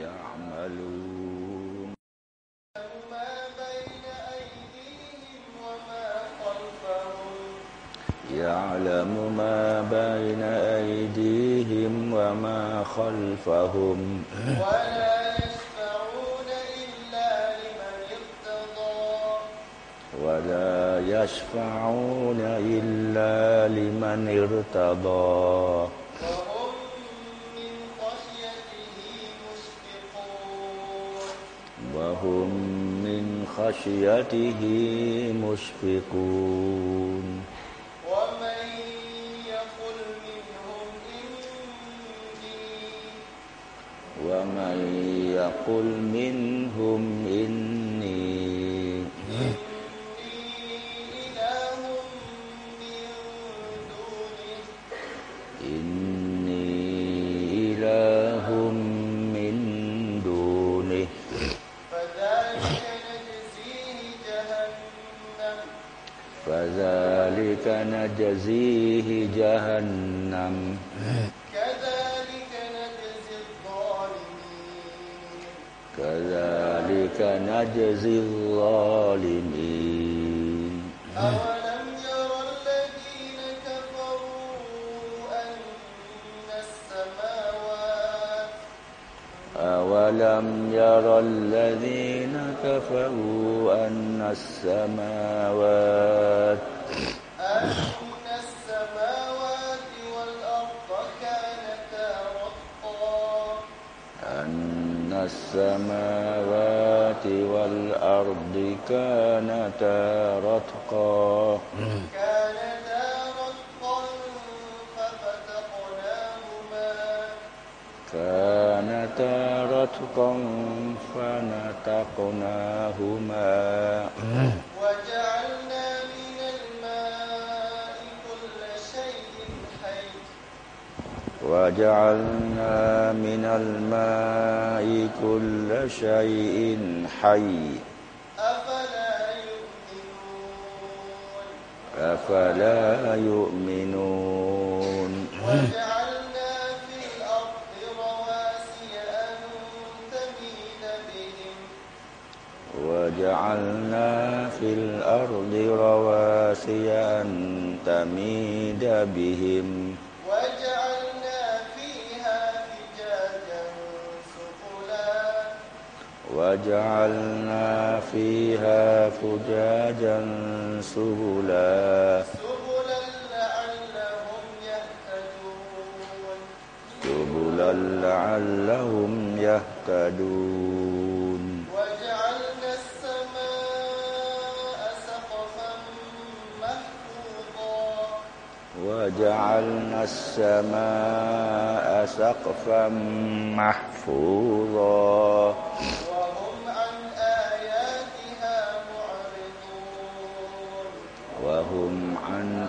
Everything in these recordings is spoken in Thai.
يعملون. ما بين أيديهم وما خلفهم يعلم ما بين أيديهم وما خلفهم. ولا يشفعون إلا لمن ارتضى ولا يشفعون إلا لمن ارتضى. خشيته مشفقون. ومن يقل منهم إني ومن يقل منهم إني نجزيه جهنم. كذلك نجزي الظالمين كذلك نجزي الظالمين. أولم ير الذين كفروا أن السماوات أولم ير الذين كفروا أن السماوات السماوات والأرض كانتا رتقا كانتا رتقا ففتقناهما كانتا رتقا فنتقناهما وجعلنا من الماء كل شيء حي. أفلا يؤمنون؟ أفلا يؤمنون؟ وجعلنا في الأرض رواسي أن تميد بهم. وجعلنا في الأرض رواسي أن تميد بهم. وجعلنا فيها فجاجا سبلا. سبلا لعلهم يهتدون. سبلا لعلهم يهتدون وجعلنا السماء سقفا محفوظا. وجعلنا السماء سقفا محفوظا.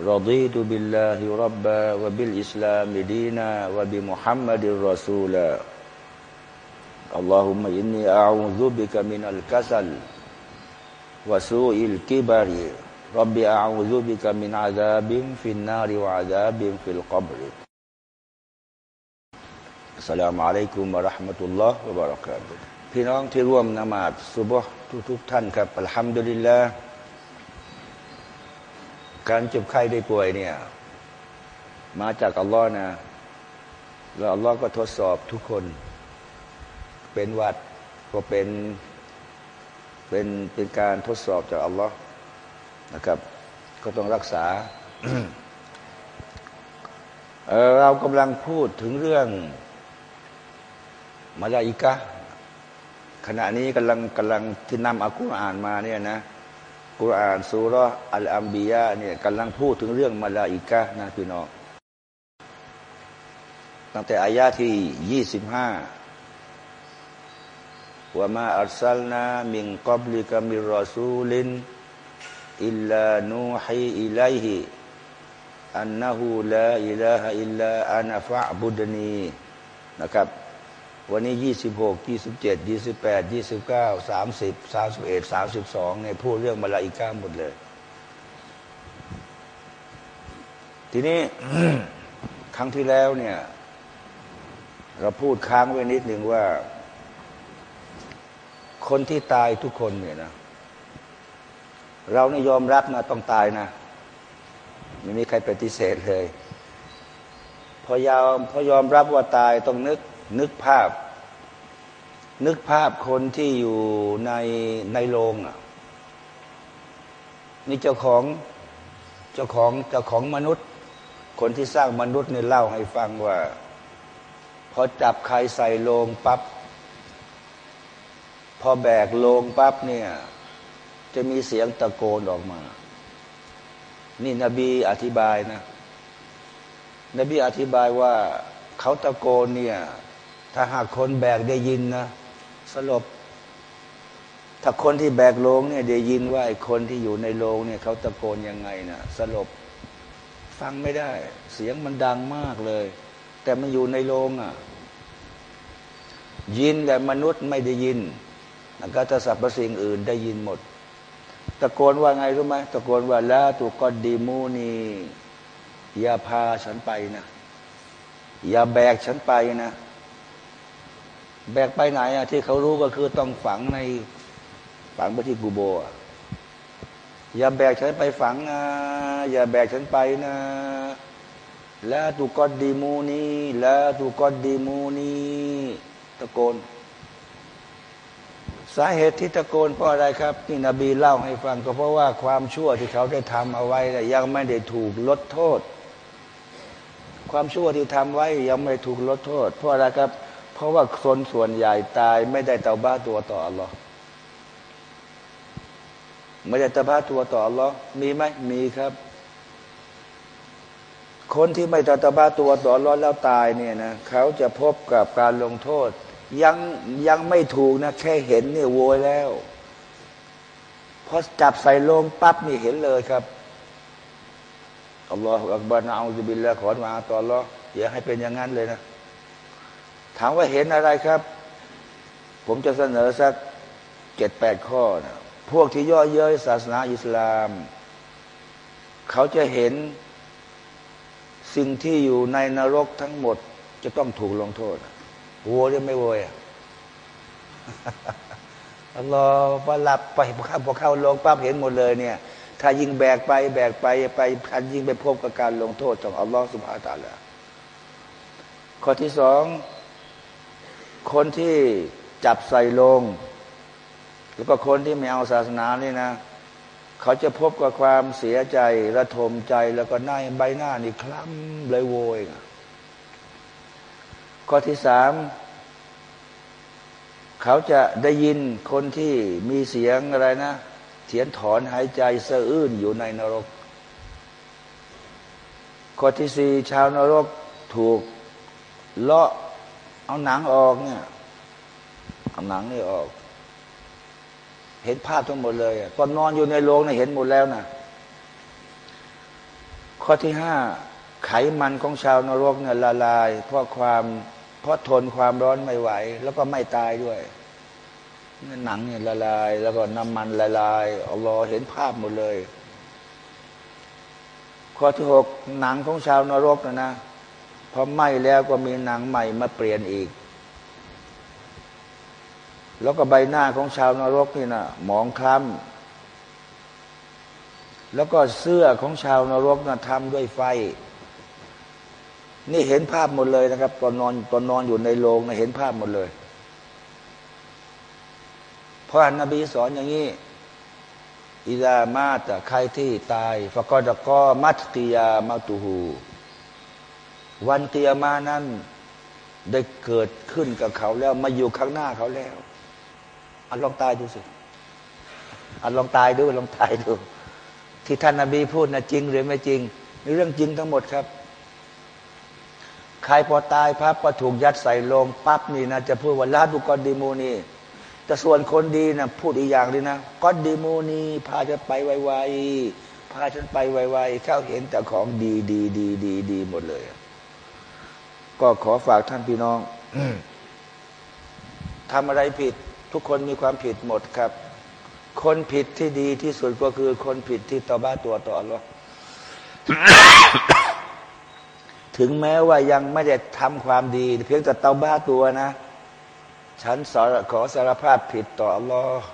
رضيت بالله ربا وبالإسلام دينا وبمحمد رسولا اللهم إني أعوذ بك من الكسل وسوء الكبر رب أعوذ بك من عذاب في النار وعذاب في القبر السلام عليكم ورحمة الله وبركاته พี่น้องที่ร่วมนมาศสุบฮ์ทุกๆท่านครับอัลฮัมดุลิลลาห์ การเจ็บไข้ได้ป่วยเนี่ย มาจากอัลลอฮ์นะ แล้วอัลลอฮ์ก็ทดสอบทุกคน เป็นวัดก็เป็นเป็นเป็นการทดสอบจากอัลลอฮ์นะครับ ก็ต้องรักษาเเรากำลังพูดถึงเรื่องมาลาอิกะขณะนี้กำลังกำลังที่นำอัลกุรอานมาเนี่ยนะ กุรอานสุรอัลอัมบียะเนี่ยกำลังพูดถึงเรื่องมาลาอิกะนะพี่น้องตั้งแต่อายาที่ยี่สิบห้าوما أرسلنا من قبلك من رسول إلا نوحي إليه أنه لا إله إلا أنا فاعبدون นะครับ วันนี้ยี่สิบหกยี่สิบเจ็ดยี่สิบแปดยี่สิบเก้าสามสิบสามสิบเอ็ดสามสิบสองเนี่ยพูดเรื่องมาลาอิก้าหมดเลย ทีนี้ครั้งที่แล้วเนี่ย เราพูดค้างไว้นิดหนึ่งว่า คนที่ตายทุกคนเนี่ยนะเราเนี่ยยอมรับนะต้องตายนะไม่มีใครปฏิเสธเลย พอยอมพอยอมรับว่าตายต้องนึก นึกภาพ นึกภาพคนที่อยู่ในในโรงอะนี่เจ้าของเจ้าของเจ้าของมนุษย์ คนที่สร้างมนุษย์เนี่ยเล่าให้ฟังว่า พอจับใครใส่โลงปับ๊บพอแบกโลงปั๊บเนี่ย จะมีเสียงตะโกนออกมา นี่นบีอธิบายนะ นบีอธิบายว่าเขาตะโกนเนี่ย ถ้าหากคนแบกได้ยินนะสลบ ถ้าคนที่แบกโลงเนี่ยได้ยินว่าไอ้คนที่อยู่ในโลงเนี่ยเขาตะโกนยังไงนะสลบ ฟังไม่ได้ เสียงมันดังมากเลย แต่มันอยู่ในโลงอะ ยินแต่มนุษย์ไม่ได้ยินแล้วก็ถ้าสรรพสิ่งอื่นได้ยินหมด ตะโกนว่าไงรู้ไหมตะโกนว่าละตุกอดีมูนีอย่าพาฉันไปนะอย่าแบกฉันไปนะ แบกไปไหนอะที่เขารู้ก็คือต้องฝังในฝังไปที่กูโบอย่าแบกฉันไปฝังนะอย่าแบกฉันไปนะละตุกอดดีมูนีละตุกอดดีมูนีตะโกน สาเหตุที่ตะโกนเพราะอะไรครับนี่นบีเล่าให้ฟังก็เพราะว่าความชั่วที่เขาได้ทำเอาไว้ยังไม่ได้ถูกลดโทษ ความชั่วที่ทำไว้ยังไม่ถูกลดโทษ เพราะอะไรครับ เพราะว่าคนส่วนใหญ่ตายไม่ได้เตาบ้าตัวต่ออัลลอฮ์ไม่ได้เตาบ้าตัวต่ออัลลอฮ์มีไหมมีครับ คนที่ไม่ตาบ้าตัวต่ออัลลอฮ์แล้วตายเนี่ยนะเขาจะพบกับการลงโทษ ยังยังไม่ถูกนะแค่เห็นเนี่ยโวยแล้วพอจับใส่ลงปั๊บนี่เห็นเลยครับอัลลอฮฺอักบารนะอัลลอฮฺบิลละขอมาต่ออัลลอฮ์อย่าให้เป็นอย่างนั้นเลยนะ ถามว่าเห็นอะไรครับ ผมจะเสนอสักเจ็ดแปดข้อนะพวกที่ย่อเย้ยศาสนาอิสลาม เขาจะเห็นสิ่งที่อยู่ในนรกทั้งหมด จะต้องถูกลงโทษวัวจะไม่โวยอัลลอฮฺพอหลับไปพอเข้าพอเข้าลงปั๊บเห็นหมดเลยเนี่ย ถ้ายิงแบกไป แบกไปไปพันยิงไปพบกับการลงโทษจากอัลลอฮฺสุบฮาตาละข้อที่สอง คนที่จับใส่ลง แล้วก็คนที่ไม่เอาศาสนานี่นะ เขาจะพบกับความเสียใจระทมใจแล้วก็หน้าใบหน้านี่คล้ำเลยโวยข้อที่สามเขาจะได้ยินคนที่มีเสียงอะไรนะเถียนถอนหายใจสะอื้นอยู่ในนรก ข้อที่สี่ชาวนรกถูกเลาะ เอาหนังออกเนี่ยเอาหนังนี่ออก เห็นภาพทั้งหมดเลยตอนนอนอยู่ในโรงเนี่ยเห็นหมดแล้วนะข้อที่ห้าไขมันของชาวนรกเนี่ยละลาย เพราะความเพราะทนความร้อนไม่ไหว แล้วก็ไม่ตายด้วยหนังเนี่ยละลาย แล้วก็น้ำมันละลายอัลลอฮ์เห็นภาพหมดเลย ข้อที่หกหนังของชาวนรกนะนะ พอไหม้แล้วก็มีหนังใหม่มาเปลี่ยนอีก แล้วก็ใบหน้าของชาวนรกนี่นะหมองคล้ำแล้วก็เสื้อของชาวนรกนะทำด้วยไฟ นี่เห็นภาพหมดเลยนะครับ ตอนนอนตอนนอนอยู่ในโรงนะเห็นภาพหมดเลยเพราะนบีสอนอย่างนี้อิดามาตใครที่ตายฟะกอดก็มัตกิยามาตูหู วันเตียมานั้นได้เกิดขึ้นกับเขาแล้ว มาอยู่ข้างหน้าเขาแล้วอันลองตายดูสิอันลองตายดูลองตายดู ที่ท่านนาบีพูดนะจริงหรือไม่จริงนี่เรื่องจริงทั้งหมดครับ ใครพอตายพับพอถูกยัดใส่ลงปั๊บนี่นะจะพูดว่าลาดุกอดีมูนีแต่ส่วนคนดีนะพูดอีกอย่างเลยนะกอดีมูนีพาฉันไปไวๆพาฉันไปไวๆเข้าเห็นแต่ของดีดีดีดีดีหมดเลย ก็ขอฝากท่านพี่น้องทำอะไรผิด ทุกคนมีความผิดหมดครับ คนผิดที่ดีที่สุดก็คือ คนผิดที่ต่อบ้าตัวต่ออัลลอฮ์ถึงแม้ว่ายังไม่ได้ทำความดี เพียงแต่เตาบ้าตัวนะ ฉันสอขอสารภาพผิดต่ออัลลอฮ์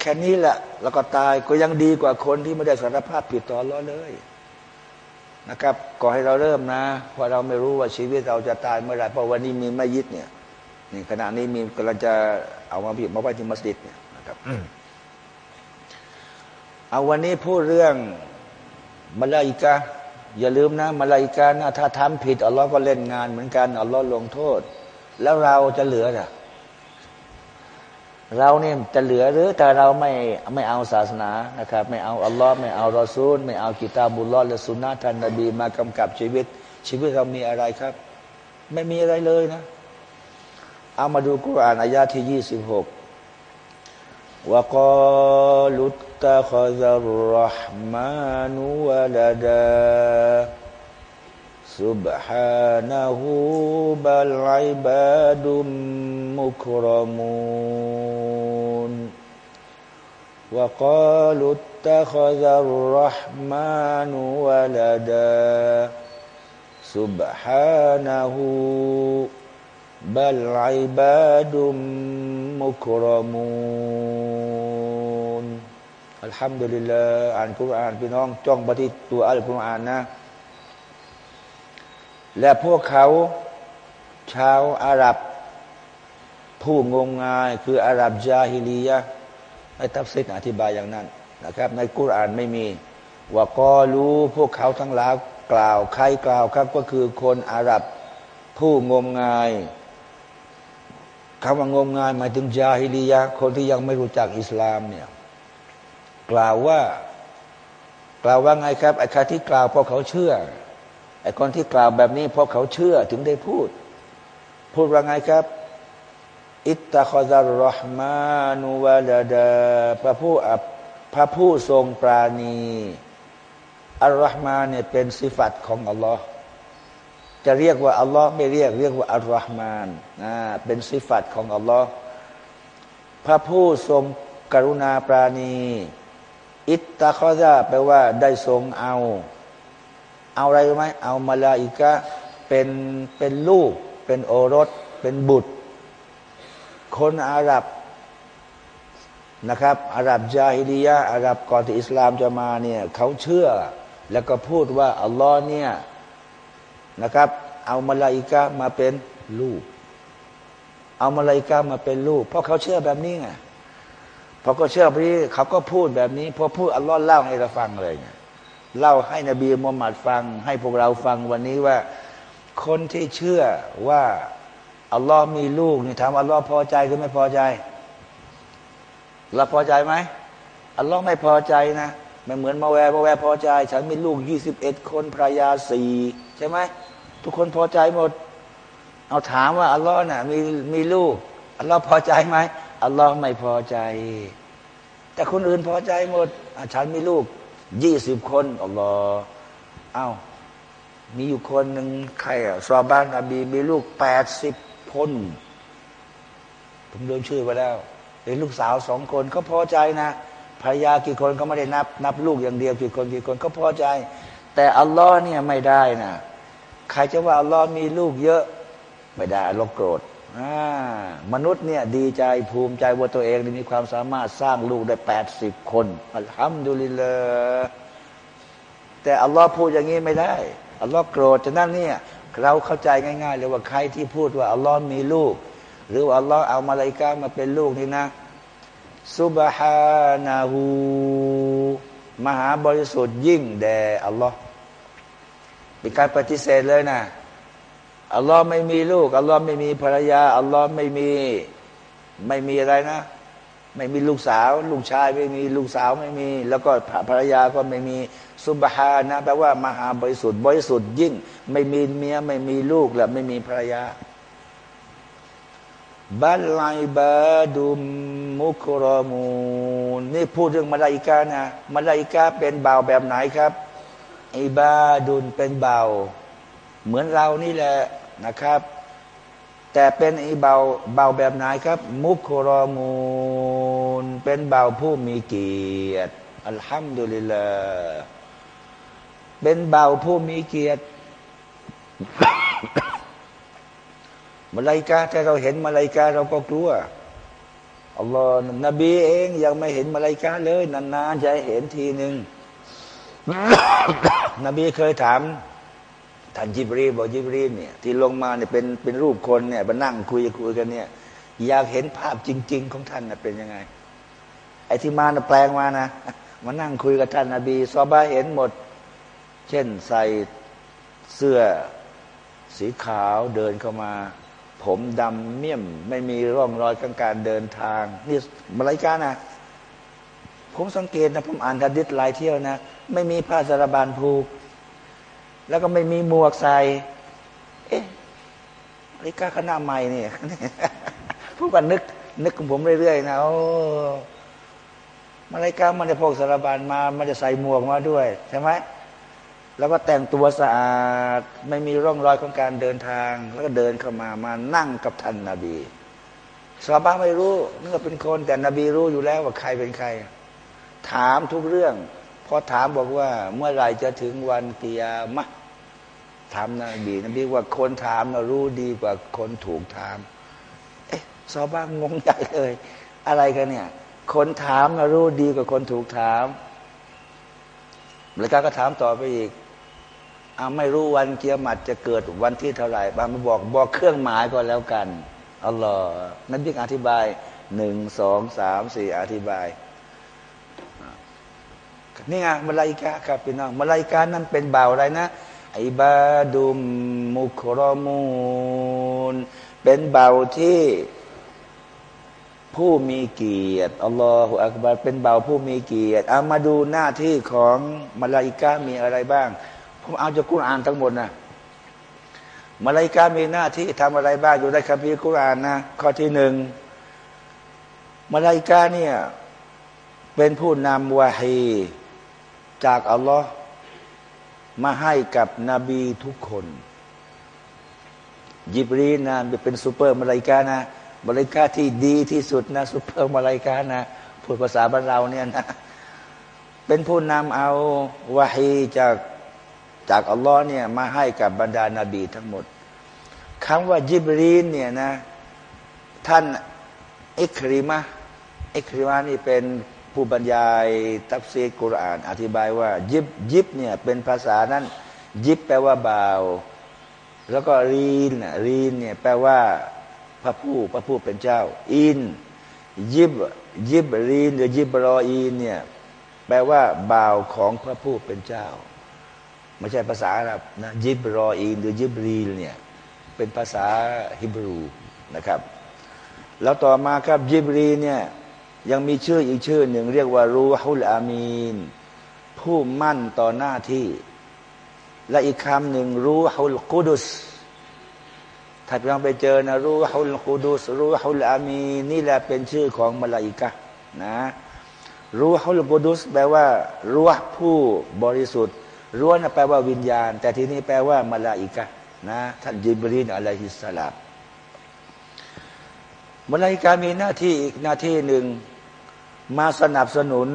แค่นี้แหละ แล้วก็ตายก็ยังดีกว่าคนที่ไม่ได้สารภาพผิดต่ออัลลอฮ์เลย นะครับก่อให้เราเริ่มนะเพราะเราไม่รู้ว่าชีวิตเราจะตายเมื่อไหร่เพราะวันนี้มีไม่ยิดเนี่ยนี่ขณะนี้มีกำลังจะเอามาพิมพ์มาไว้ที่มัสยิดเนี่ยนะครับเอาวันนี้พูดเรื่องมาลาอิกาอย่าลืมนะมาลาอิกานะถ้าทำผิดอัลลอฮ์ก็เล่นงานเหมือนกันอัลลอฮ์ลงโทษ แล้วเราจะเหลืออะ เราเนี่ยจะเหลือหรือแต่เราไม่ไม่เอาศาสนานะครับ ไม่เอาอัลลอฮ์ไม่เอารอซูล ไม่เอากิตาบุลลอฮ์และสุนนะท่านนบีมากำกับชีวิต ชีวิตเรามีอะไรครับ ไม่มีอะไรเลยนะ เอามาดูกุรอานอายาที่ยี่สิบหกวกาลุตตะขซัรรห์มานุวะลดา سبحانه بل عباد مكرمون وقالوا اتخذ الرحمن ولدا سبحانه بل عباد مكرمون الحمد لله อ่านคุรานพี่น้องจ้องไปที่ตัวอัลกุรอานนะ และพวกเขาชาวอาหรับ ผู้งมงายคืออาหรับจาฮิลียะให้ทัฟซิกอธิบายอย่างนั้นนะครับ ในกุรอานไม่มีว่าก็รู้พวกเขาทั้งหลายกล่าวใครกล่าวครับ ก็คือคนอาหรับผู้งมงายคำว่างมงายหมายถึงจาฮิลียะคนที่ยังไม่รู้จักอิสลามเนี่ยกล่าวว่ากล่าวว่าไงครับไอ้คาที่กล่าวพราะเขาเชื่อ ไอ้คนที่กล่าวแบบนี้เพราะเขาเชื่อถึงได้พูด พูดว่าไงครับ อิตตะคอซารรห์มานุวะลาดาพระผู้อับพระผู้ทรงปราณีอัลลอฮ์มาเนี่ยเป็นสิฟัตของอัลลอฮ์จะเรียกว่าอัลลอฮ์ไม่เรียกเรียกว่าอัลลอฮ์มานนะเป็นสิฟัตของอัลลอฮ์พระผู้ทรงกรุณาปราณี อิตตะคอซาแปลว่าได้ทรงเอา เอาอะไรไหมเอามาลาอิกะเป็นเป็นลูก เป็นโอรส เป็นบุตร คนอาหรับนะครับอาหรับจาฮิดียะอาหรับก่อนที่อิสลามจะมาเนี่ยเขาเชื่อ แล้วก็พูดว่าอัลลอฮ์เนี่ยนะครับ เอามาลาอิกะมาเป็นลูก เอามาลาอิกะมาเป็นลูก เพราะเขาเชื่อแบบนี้ไงพอเขาเชื่อแบบนี้เขาก็พูดแบบนี้พอพูดอัลลอฮ์เล่าให้เราฟังเลยไง เล่าให้นบีมุฮัมมัดฟัง ให้พวกเราฟังวันนี้ว่า คนที่เชื่อว่าอัลลอฮ์มีลูกนี่ถามอัลลอฮ์พอใจหรือไม่พอใจเราพอใจไหมอัลลอฮ์ไม่พอใจนะไม่เหมือนมาแวร์มาแวร์พอใจ ฉันมีลูกยี่สิบเอ็ดคนภรรยาสี่ใช่ไหมทุกคนพอใจหมด เอาถามว่าอัลลอฮ์น่ะมีมีลูกอัลลอฮ์พอใจไหมอัลลอฮ์ไม่พอใจ แต่คนอื่นพอใจหมดฉันมีลูก ยี่สิบคนอัลลอฮ์อ้าวมีอยู่คนหนึ่งใครอะซาบ้านอบีมีลูกแปดสิบคนผมโดนชื่อไปแล้วเป็นลูกสาวสองคนก็พอใจนะภรรยากี่คนก็ไม่ได้นับ นับลูกอย่างเดียวกี่คนกี่คนก็พอใจ แต่อัลลอฮ์เนี่ยไม่ได้นะใครจะว่าอัลลอฮ์มีลูกเยอะ ไม่ได้อัลลอฮ์โกรธ มนุษย์เนี่ยดีใจภูมิใจว่าตัวเองมีความสามารถสร้างลูกได้แปดสิบคนอัลฮัมดุลิลละแต่อัลลอฮ์พูดอย่างนี้ไม่ได้อัลลอฮ์โกรธฉะนั้นเนี่ยเราเข้าใจง่ายๆเลยว่าใครที่พูดว่าอัลลอฮ์มีลูก หรือว่าอัลลอฮ์เอามาลายกามาเป็นลูกนี่นะซุบฮานาหูมหาบริสุทธิ์ยิ่งแด่อัลลอฮ์เป็นการปฏิเสธเลยนะ อัลลอฮ์ไม่มีลูก อัลลอฮ์ไม่มีภรรยา อัลลอฮ์ไม่มีไม่มีอะไรนะ ไม่มีลูกสาว ลูกชายไม่มีลูกสาวไม่มี แล้วก็ภรรยาก็ไม่มีสุบฮานะแปลว่ามหาบริสุทธิ์บริสุทธิ์ยิ่ง ไม่มีเมียไม่มีลูกและไม่มีภรรยาบัลไลบาดุมมุครมูนนี่พูดเรื่องมาลาอิกานะมาลาอิกาเป็นเบาแบบไหนครับอิบาดุนเป็นเบาเหมือนเรานี่แหละ นะครับ แต่เป็นอิเบาเบาแบบไหนครับ มุครมูนเป็นเบาผู้มีเกียรติอัลฮัมดุลิลลาเป็นเบาผู้มีเกียรติมาลายกาถ้าเราเห็นมาลายกาเราก็กลัวอัลลอฮ์นบีเองยังไม่เห็นมาลายกาเลย นานๆจะเห็นทีหนึ่งนบีเคยถาม ท่านจิบรีบอกจิบรีเนี่ยที่ลงมาเนี่ยเป็นเป็นรูปคนเนี่ยมานั่งคุยคุยกันเนี่ย อยากเห็นภาพจริง ๆ ของท่านนะเป็นยังไง ไอ้ที่มานะแปลงมานะมานั่งคุยกับท่านนาบีซอบาเห็นหมด เช่นใส่เสื้อสีขาวเดินเข้ามา ผมดำเมี่ยม ไม่มีร่องรอยของการเดินทาง นี่มาลายกานะผมสังเกตนะผมอ่านทัดิษหลายเที่ยวนะ ไม่มีผ้าสารบานผูก แล้วก็ไม่มีหมวกใส่ เอ๊ะมาลายกาคณะใหม่เนี่ยผู้กันนึก นึกของผมเรื่อยๆนะโอ้มาลายกามันจะพกสารบานมา มันจะใส่หมวกมาด้วยใช่ไหมแล้วก็แต่งตัวสะอาด ไม่มีร่องรอยของการเดินทาง แล้วก็เดินเข้ามามานั่งกับท่านนาบีสาบาไม่รู้เนื่อเป็นคนแต่นบีรู้อยู่แล้วว่าใครเป็นใคร ถามทุกเรื่อง พอถามบอกว่า เมื่อไรจะถึงวันกิยามะถามนบีนบีว่าคนถามเรารู้ดีกว่าคนถูกถาม เอ๊ะสาบางงงใจเลย อะไรกันเนี่ย คนถามเรารู้ดีกว่าคนถูกถามแล้วก็ถามต่อไปอีกอาไม่รู้วันเกียรติจะเกิดวันที่เท่าไหร่บางมาบอกบอกเครื่องหมายก็แล้วกันอัลลอฮ์นั่นยิ่งอธิบายหนึ่งสองสามสี่อธิบาย นี่ไงมาลายกาครับพี่น้องมาลายกานั้นเป็นบ่าวอะไรนะไอบาดุมมุครมูนเป็นเบาที่ผู้มีเกียรติอัลลอฮฺอักบารเป็นเบาผู้มีเกียรติเอามาดูหน้าที่ของมาลาอิกามีอะไรบ้าง ผมเอาจากกุรอานทั้งหมดนะมาลาอิกามีหน้าที่ทำอะไรบ้างอยู่ในคัมภีร์กุรอานนะข้อที่หนึ่งมาลาอิกาเนี่ยเป็นผู้นำวาฮี จากอัลลอฮ์มาให้กับนบีทุกคน ยิบรีนะเป็นซูเปอร์มาลาอิกานะมาลาอิกาที่ดีที่สุดนะซูเปอร์มาลาอิกานะพูดภาษาบ้านเราเนี่ยนะ เป็นผู้นำเอาวาฮีจากจากอัลลอฮ์เนี่ยมาให้กับบรรดานาบีทั้งหมดคำว่ายิบรีนเนี่ยนะ ท่านอิคริมะอิคริมะนี่เป็น ผู้บรรยายตัฟซีรกุรอาน อธิบายว่า ยิบยิบเนี่ยเป็นภาษานั้นยิบแปลว่าบ่าว แล้วก็รีนรีนเนี่ยแปลว่าพระผู้พระผู้เป็นเจ้า อิน ยิบยิบรีนหรือยิบรออีนเนี่ยแปลว่าบ่าวของพระผู้เป็นเจ้า ไม่ใช่ภาษาอาหรับนะยิบรออีนหรือยิบรีลเนี่ยเป็นภาษาฮิบรูนะครับ แล้วต่อมาครับยิบรีเนี่ย ยังมีชื่ออีกชื่อหนึ่งเรียกว่ารูฮุลอามีน ผู้มั่นต่อหน้าที่ และอีกคำหนึ่งรูฮุลกุดุสถ้าเราไปเจอนะรูฮุลกุดุสรูฮุลอามีนนี่แหละเป็นชื่อของมลาอิกะนะรูฮุลกุดุสแปลว่ารูฮผู้บริสุทธิ์รั้นะแปลว่าวิญญาณ แต่ทีนี้แปลว่ามลาอิกะนะท่านยิบรีนอะลัยฮิสสลามมลาอิกามีหน้าที่อีกหน้าที่หนึ่ง มาสนับสนุน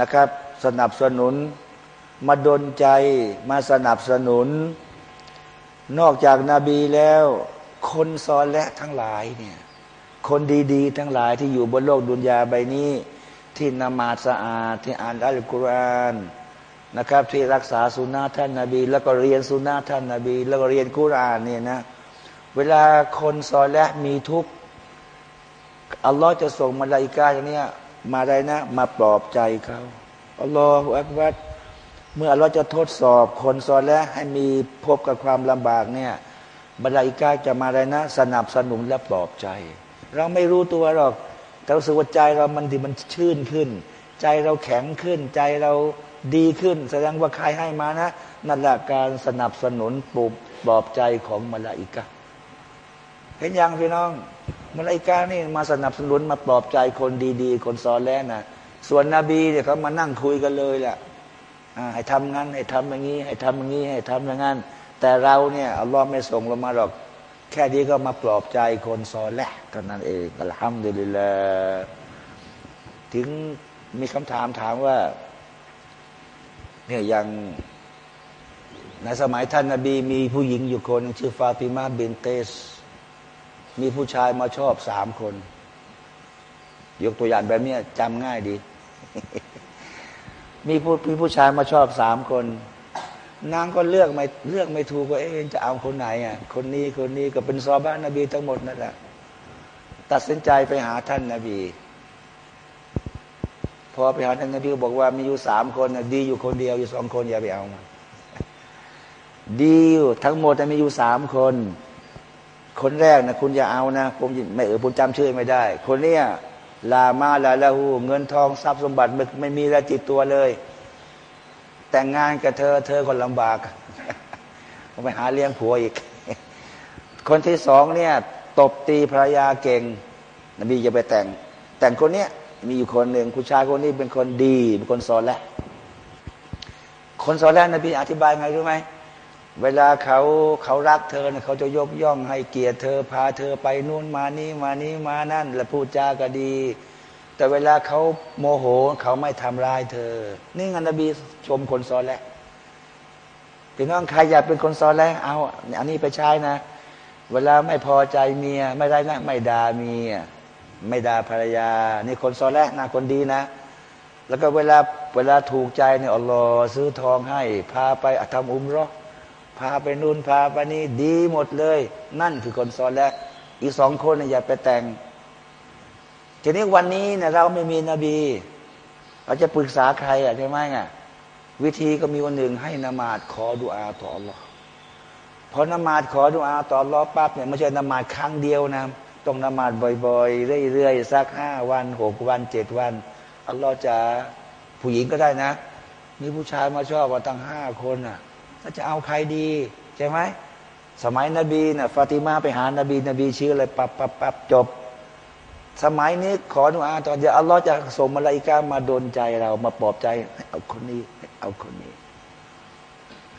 นะครับ สนับสนุน มาดนใจ มาสนับสนุน นอกจากนาบีแล้ว คนซอนและทั้งหลายเนี่ยคนดีๆ ทั้งหลายที่อยู่บนโลกดุนยาใบนี้ ที่นมาสะอาดที่อ่านอัลกุรอานนะครับ ที่รักษาสุนนะท่านนาบี แล้วก็เรียนสุนนะท่านนาบี แล้วก็เรียนกุรอานเนี่ยนะเวลาคนซอและมีทุกข์ อัลลอฮ์จะส่งมาลาอิกาอย่างนี้มาได้นะ มาปลอบใจเขาอัลลอฮฺอักบัดเมื่อเราจะทดสอบคนซอและให้มีพบกับความลำบากเนี่ยมาลาอิกาจะมาได้นะ สนับสนุนและปลอบใจ เราไม่รู้ตัวหรอกแต่รู้สึกว่าใจเรามันดีมันชื่นขึ้น ใจเราแข็งขึ้น ใจเราดีขึ้น แสดงว่าใครให้มานะนั่นแหละการสนับสนุนปลุบปลอบใจของมาลาอิกาเห็นยังพี่น้อง มาลาอิกานี่มาสนับสนุนมาปลอบใจคนดีๆ คนซอแล้วนะส่วนนบีเนี่ยเขามานั่งคุยกันเลยแหละให้ทำงั้น ให้ทำอย่างนี้ ให้ทำอย่างนี้ ให้ทำอย่างนั้น แต่เราเนี่ยอัลลอฮ์ไม่ส่งเรามาหรอก แค่นี้ก็มาปลอบใจคนซอแลวเท่นั้นเองอัลฮัมดุลิลละถึงมีคำถามถามว่า เนี่ยยังในสมัยท่านนาบีมีผู้หญิงอยู่คนชื่อฟาติมาเบนเตส มีผู้ชายมาชอบสามคน ยกตัวอย่างแบบนี้จำง่ายดี มีผู้มีผู้ชายมาชอบสามคน นางก็เลือกไม่เลือกไม่ถูกว่าเอ๊จะเอาคนไหนอะ คนนี้คนนี้ก็เป็นซอบ้านนบีทั้งหมดนั่นแหละตัดสินใจไปหาท่านนาบีพอไปหาท่านนบีบอกว่ามีอยู่สามคนดีอยู่คนเดียวอยู่สองคนอย่าไปเอามาดีอยู่ทั้งหมดมีอยู่สามคน คนแรกนะคุณอย่าเอานะผมไม่เออผมจำชื่อไม่ได้ คนเนี้ยลามาลาลาหูเงินทองทรัพย์สมบัติไม่ไม่มีล้วจิตตัวเลย แต่งงานกับเธอ เธอคนลำบากไปหาเลี้ยงผัวอีก คนที่สองเนี่ย ตบตีภรรยาเก่งนบีจะไปแต่ง แต่งคนเนี้ยมีอยู่คนหนึ่งผู้ชายคนนี้เป็นคนดี เป็นคนสอนแล้วคนสอนแล้วนบีอธิบายไงรู้ไหม เวลาเขาเขารักเธอเนะเขาจะยกย่องให้เกียรติเธอพาเธอไปนู่นมานี่มานี่มานั่น และพูดจาก็ดี แต่เวลาเขาโมโหเขาไม่ทำร้ายเธอ นี่งานนบีชมคนสอนแล้วพี่น้องใครอยากเป็นคนสอนแล้วเอาอันนี้ไปใช้นะ เวลาไม่พอใจเมียไม่ได้นะไม่ด่าเมียไม่ด่าภรรยา นี่คนซอแรกนะคนดีนะแล้วก็เวลาเวลาถูกใจเนี่ยอัลลอฮ์ซื้อทองให้ พาไปทำอุมรอ พาไปนู่นพาไปนี่ดีหมดเลย นั่นคือคนซอนแรกอีกสองคนเนี่ยอย่าไปแต่ง ทีนี้วันนี้เนี่ยเราไม่มีนบี เราจะปรึกษาใครอะใช่ไหมอะวิธีก็มีวันหนึ่งให้นมาดขอดุอาต่ออัลลอฮ์พอนมาดขอดุอาต่ออัลลอฮ์ปั๊บเนี่ยไม่ใช่นมาดครั้งเดียวนะต้องนมาดบ่อยๆ เรื่อยๆสักห้าวันหกวันเจ็ดวันอัลลอฮ์จะผู้หญิงก็ได้นะ มีผู้ชายมาชอบว่าตั้งห้าคนอะ จะเอาใครดีใช่ไหมสมัยนบีนะ่ะฟาติมาไปหานบีนบีชื่ออะไรปับปับปับจบ สมัยนี้ขอดุอาตอนเดียวอัลลอฮ์จะส่งมาลายกามาโดนใจเรามาปลอบใจเอาคนนี้เอาคนนี้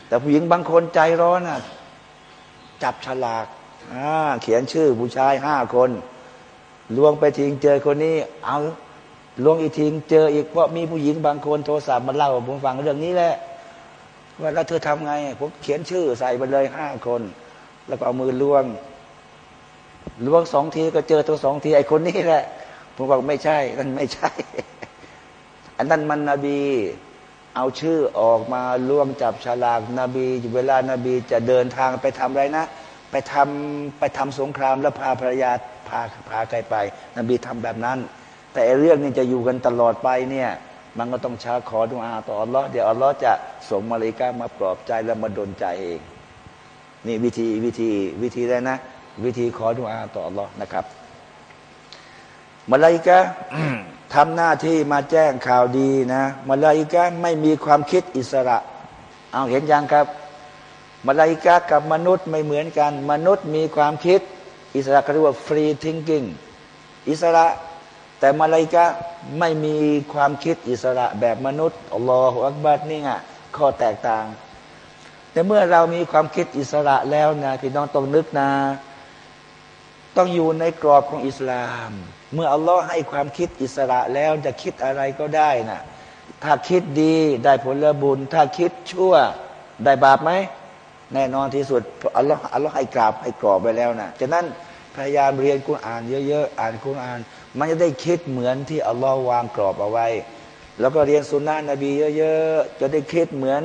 แต่ผู้หญิงบางคนใจร้อนอะจับฉลากเขียนชื่อผู้ชายห้าคนลวงไปทิ้งเจอคนนี้ เอาลวงอีกทิ้งเจออีกเพราะมีผู้หญิงบางคนโทรศัพท์มาเล่าผมฟังเรื่องนี้แหละ ว่าแล้วเธอทำไง ผมเขียนชื่อใส่ไปเลยห้าคน แล้วก็เอามือล้วงล้วงสองทีก็เจอตัวสองทีไอ้คนนี้แหละ ผมบอกไม่ใช่นั่นไม่ใช่ อันนั้นมันนบี เอาชื่อออกมาล่วงจับฉลากนบีเวลานบีจะเดินทางไปทำอะไรนะ ไปทำไปทำสงครามแล้วพาภรรยาพาพาใครไป นบีทำแบบนั้น แต่เรื่องนี้จะอยู่กันตลอดไปเนี่ย มันก็ต้องช้าขอดุอาต่ออัลลอฮ์เดี๋ยวอัลลอฮ์จะส่งมาลิกามาปลอบใจแล้วมาดลใจเอง นี่วิธีวิธีวิธีได้นะ วิธีขอดุอาต่ออัลลอฮ์นะครับมาลาอิกะทำหน้าที่มาแจ้งข่าวดีนะมาลาอิกะไม่มีความคิดอิสระ เอาเห็นยังครับมาลกากับมนุษย์ไม่เหมือนกัน มนุษย์มีความคิด อิสระเขาเรียกว่า free thinking อิสระ แต่มาลายกาไม่มีความคิดอิสระแบบมนุษย์อัลลอฮฺอักบัดนี่ไงข้อแตกต่าง แต่เมื่อเรามีความคิดอิสระแล้วนะพี่น้องต้องนึกนะ ต้องอยู่ในกรอบของอิสลาม เมื่ออัลลอฮ์ให้ความคิดอิสระแล้วจะคิดอะไรก็ได้นะถ้าคิดดีได้ผลบุญ ถ้าคิดชั่วได้บาปไหมแน่นอนที่สุดอัลลอฮ์อัลลอฮ์ให้กราบให้กรอบไปแล้วนะฉะนั้นพยายามเรียนกุรอานเยอะๆอ่านกุรอาน มันจะได้คิดเหมือนที่อัลลอฮ์วางกรอบเอาไว้ แล้วก็เรียนสุนนะนบีเยอะๆจะได้คิดเหมือน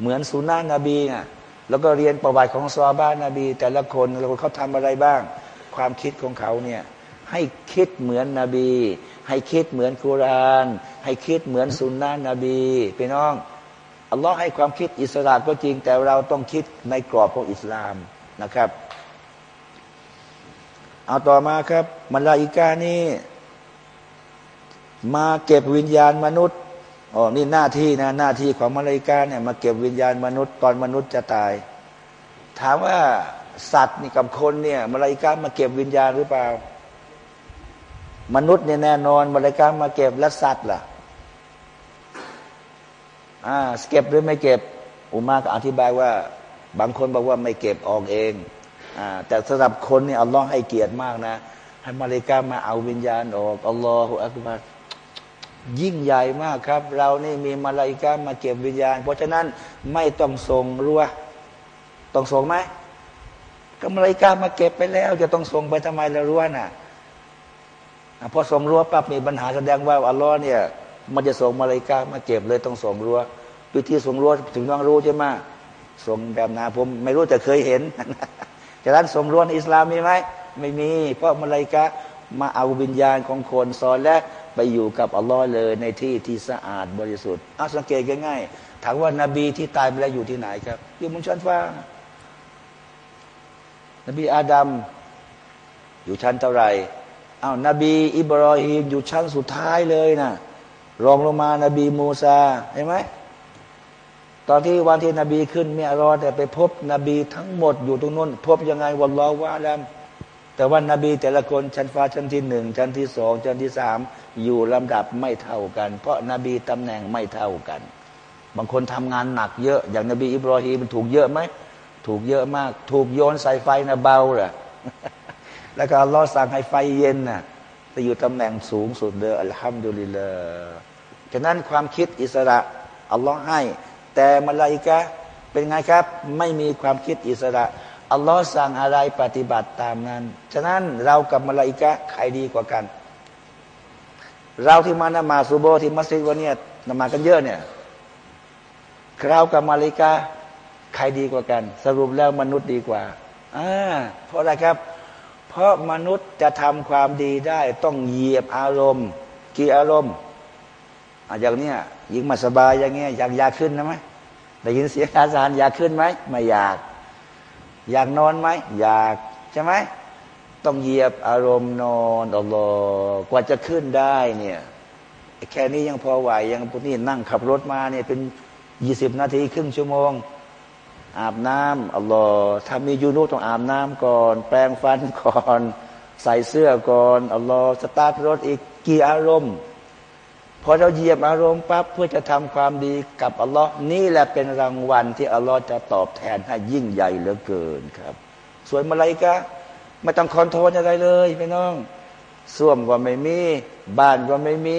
เหมือนสุนนะนบีนะแล้วก็เรียนประวัติของซอบ้านนบี แต่ละคนแล้วเขาทำอะไรบ้าง ความคิดของเขาเนี่ยให้คิดเหมือนนบี ให้คิดเหมือนกุราน ให้คิดเหมือนสุนนะนบีพี่น้องอัลลอฮ์ให้ความคิดอิสระก็จริง แต่เราต้องคิดในกรอบของอิสลามนะครับ เอาต่อมาครับมลาอิกานี่มาเก็บวิญญาณมนุษย์อ๋อนี่หน้าที่นะหน้าที่ของมลาอิกาเนี่ยมาเก็บวิญญาณมนุษย์ ตอนมนุษย์จะตาย ถามว่าสัตว์นี่กับคนเนี่ยมลาอิกามาเก็บวิญญาณหรือเปล่า มนุษย์เนี่ยแน่นอนมลาอิกามาเก็บและสัตว์ล่ะอ่าเก็บหรือไม่เก็บอุมาก็อธิบายว่า บางคนบอกว่าไม่เก็บออกเอง แต่สำหรับคนเนี่ยอัลลอฮ์ให้เกียรติมากนะ ให้มาเลกามาเอาวิญญาณออกอัลลอฮฺอักบัรยิ่งใหญ่มากครับ เรานี่มีมาลายกามาเก็บวิญญาณ เพราะฉะนั้นไม่ต้องส่งรั้วต้องส่งไหมก็มาลายกามาเก็บไปแล้ว จะต้องส่งไปทำไมละรั้วน่ะพอส่งรั้วปั๊บมีปัญหาแสดงว่าอัลลอฮ์เนี่ย มันจะส่งมาลายกามาเก็บเลยต้องส่งรั้ววิธีส่งรั้วถึงต้องรู้ใช่ไหมส่งแบบนาผมไม่รู้แต่เคยเห็น ฉะนั้นส่งรั้วนอิสลามมีไหมไม่มี เพราะมาลายกามาเอาวิญญาณของคนสอนและไปอยู่กับอัลลอฮ์เลยในที่ที่สะอาดบริสุทธิ์อาสังเกตง่ายๆถามว่านบีที่ตายไปแล้วอยู่ที่ไหนครับ อยู่บนชั้นฟ้า นบีอาดัมอยู่ชั้นเท่าไหร่อ้าวนบีอิบรอฮีมอยู่ชั้นสุดท้ายเลยนะรองลงมานบีมูซาเห็นไหม ตอนที่วันที่นบีขึ้นเมียรอแต่ไปพบนบีทั้งหมดอยู่ตรงนู้น พบยังไงวันลอว่าแล้วแต่ว่านาบีแต่ละคนชั้นฟ้าชั้นที่หนึ่งชั้นที่สองชั้นที่สามอยู่ลำดับไม่เท่ากัน เพราะนาบีตำแหน่งไม่เท่ากัน บางคนทำงานหนักเยอะ อย่างนบีอิบรอฮีมันถูกเยอะไหมถูกเยอะมาก ถูกโยนใส่ไฟนะเบาแหละแล้วก็รอสั่งให้ไฟเย็นน่ะแต่อยู่ตำแหน่งสูงสุดเลยอัลฮัมดุลิลลาห์ฉะนั้นความคิดอิสระอัลลอฮ์ให้ แต่มาลาอิกะเป็นไงครับ ไม่มีความคิดอิสระอัลลอฮ์สั่งอะไรปฏิบัติตามนั้น ฉะนั้นเรากับมาลาอิกะใครดีกว่ากัน เราที่มานมาสุโบที่มัสยิดวันนี้นมากันเยอะเนี่ยเรากับมาลาอิกะใครดีกว่ากัน สรุปแล้วมนุษย์ดีกว่าอ่าเพราะอะไรครับเพราะมนุษย์จะทำความดีได้ ต้องเหยียบอารมณ์ กี่อารมณ์ อย่างเนี้ยยิงมาสบายอย่างเงี้ยอยากอยากขึ้นนะไหมได้ยินเสียงอาจารย์อยากขึ้นไหมไม่อยาก อยากนอนไหมอยากใช่ไหมต้องเหยียบอารมณ์นอนอัลลอฮกว่าจะขึ้นได้เนี่ยแค่นี้ยังพอไหวยังพวกนี้นั่งขับรถมาเนี่ยเป็นยี่สิบนาทีครึ่งชั่วโมง อาบน้ำอัลลอฮ์ถ้ามียูนุต้องอาบน้ำก่อน แปรงฟันก่อน ใส่เสื้อก่อนอัลลอฮ์สตาร์ทรถอีกกี่อารมณ์ พอเราเหยียบอารมณ์ปั๊บเพื่อจะทำความดีกับอัลลอฮ์นี่แหละเป็นรางวัลที่อัลลอฮ์จะตอบแทนให้ยิ่งใหญ่เหลือเกินครับ ส่วนมาลายกะไม่ต้องคอนโทรลอะไรเลยพี่น้องส้วมก็ไม่มี บ้านก็ไม่มี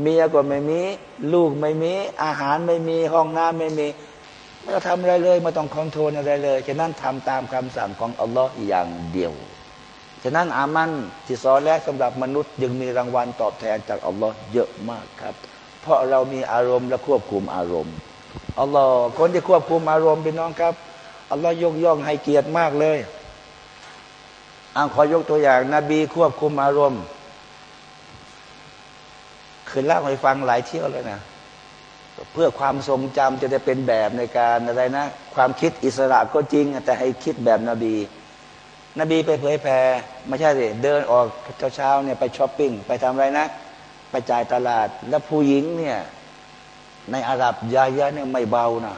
เมียก็ไม่มี ลูกไม่มี อาหารไม่มีห้องน้ำไม่มีไม่ต้องทำอะไรเลยไม่ต้องคอนโทรลอะไรเลยฉะนั้นทำตามคำสั่งของอัลลอฮ์อย่างเดียว ฉะนั้นอามันที่ซอแรกสำหรับมนุษย์ยังมีรางวัลตอบแทนจากอัลลอฮ์เยอะมากครับ เพราะเรามีอารมณ์และควบคุมอารมณ์อัลลอฮ์คนที่ควบคุมอารมณ์พี่น้องครับอัลลอฮ์ยกย่องให้เกียรติมากเลยอ่างขอยกตัวอย่างนบีควบคุมอารมณ์เคืนเล่าให้ฟังหลายเที่ยวเลยนะเพื่อความทรงจำจะได้เป็นแบบในการอะไรนะ ความคิดอิสระก็จริง แต่ให้คิดแบบนบี นบีไปเผยแผ่ไม่ใช่สิเดินออกเช้าๆเนี่ยไปช้อปปิ้งไปทำอะไรนะ ไปจ่ายตลาด แล้วผู้หญิงเนี่ย ในอาหรับยายะเนี่ยไม่เบานะ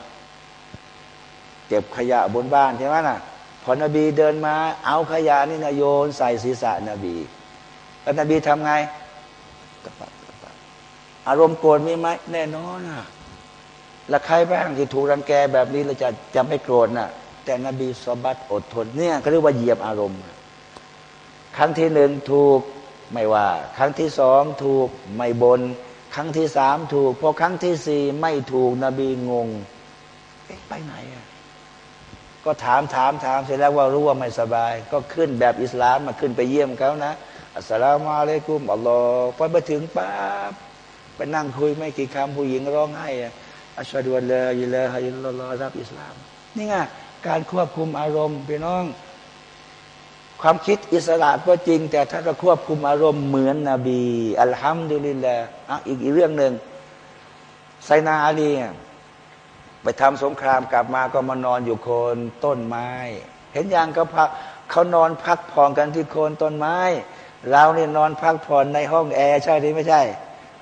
เก็บขยะบนบ้านใช่ไหมนะ่ะพอนบีเดินมา เอาขยะนี่นะโยนใส่ศีรษะนบีแล้วนบีทำไงอารมณ์โกรธมีไหมแน่นอนนะแล้วใครบ้างที่ถูกรังแกแบบนี้เราจะจะไม่โกรธนะ่ะ แต่นบีสบัดอดทนเนี่ยเขาเรียกว่าเหยียบอารมณ์ ครั้งที่หนึ่งถูกไม่ว่า ครั้งที่สองถูกไม่บน ครั้งที่สามถูก พอครั้งที่สี่ไม่ถูกนบีงงไปไหนอะก็ถามถามถามเสร็จแล้วว่ารู้ว่าไม่สบาย ก็ขึ้นแบบอิสลามมาขึ้นไปเยี่ยมเขานะอัสลามุอะลัยกุมอัลลอฮ์พอไปถึงปั๊บไปนั่งคุยไม่กี่คำผู้หญิงร้องไห้อัชฮะดุลลาอิลลาฮิลลัลลอฮ์รับอิสลาม นี่ไง การควบคุมอารมณ์พี่น้อง ความคิดอิสระก็จริง แต่ถ้าเราควบคุมอารมณ์เหมือนนบีอัลฮัมดุลิลละอะอีกเรื่องหนึ่งไซนาอาลีไปทำสงครามกลับมาก็มานอนอยู่โคนต้นไม้ เห็นอย่างก็พักเขานอนพักผ่อนกันที่โคนต้นไม้ เราเนี่ยนอนพักผ่อนในห้องแอร์ใช่หรือไม่ใช่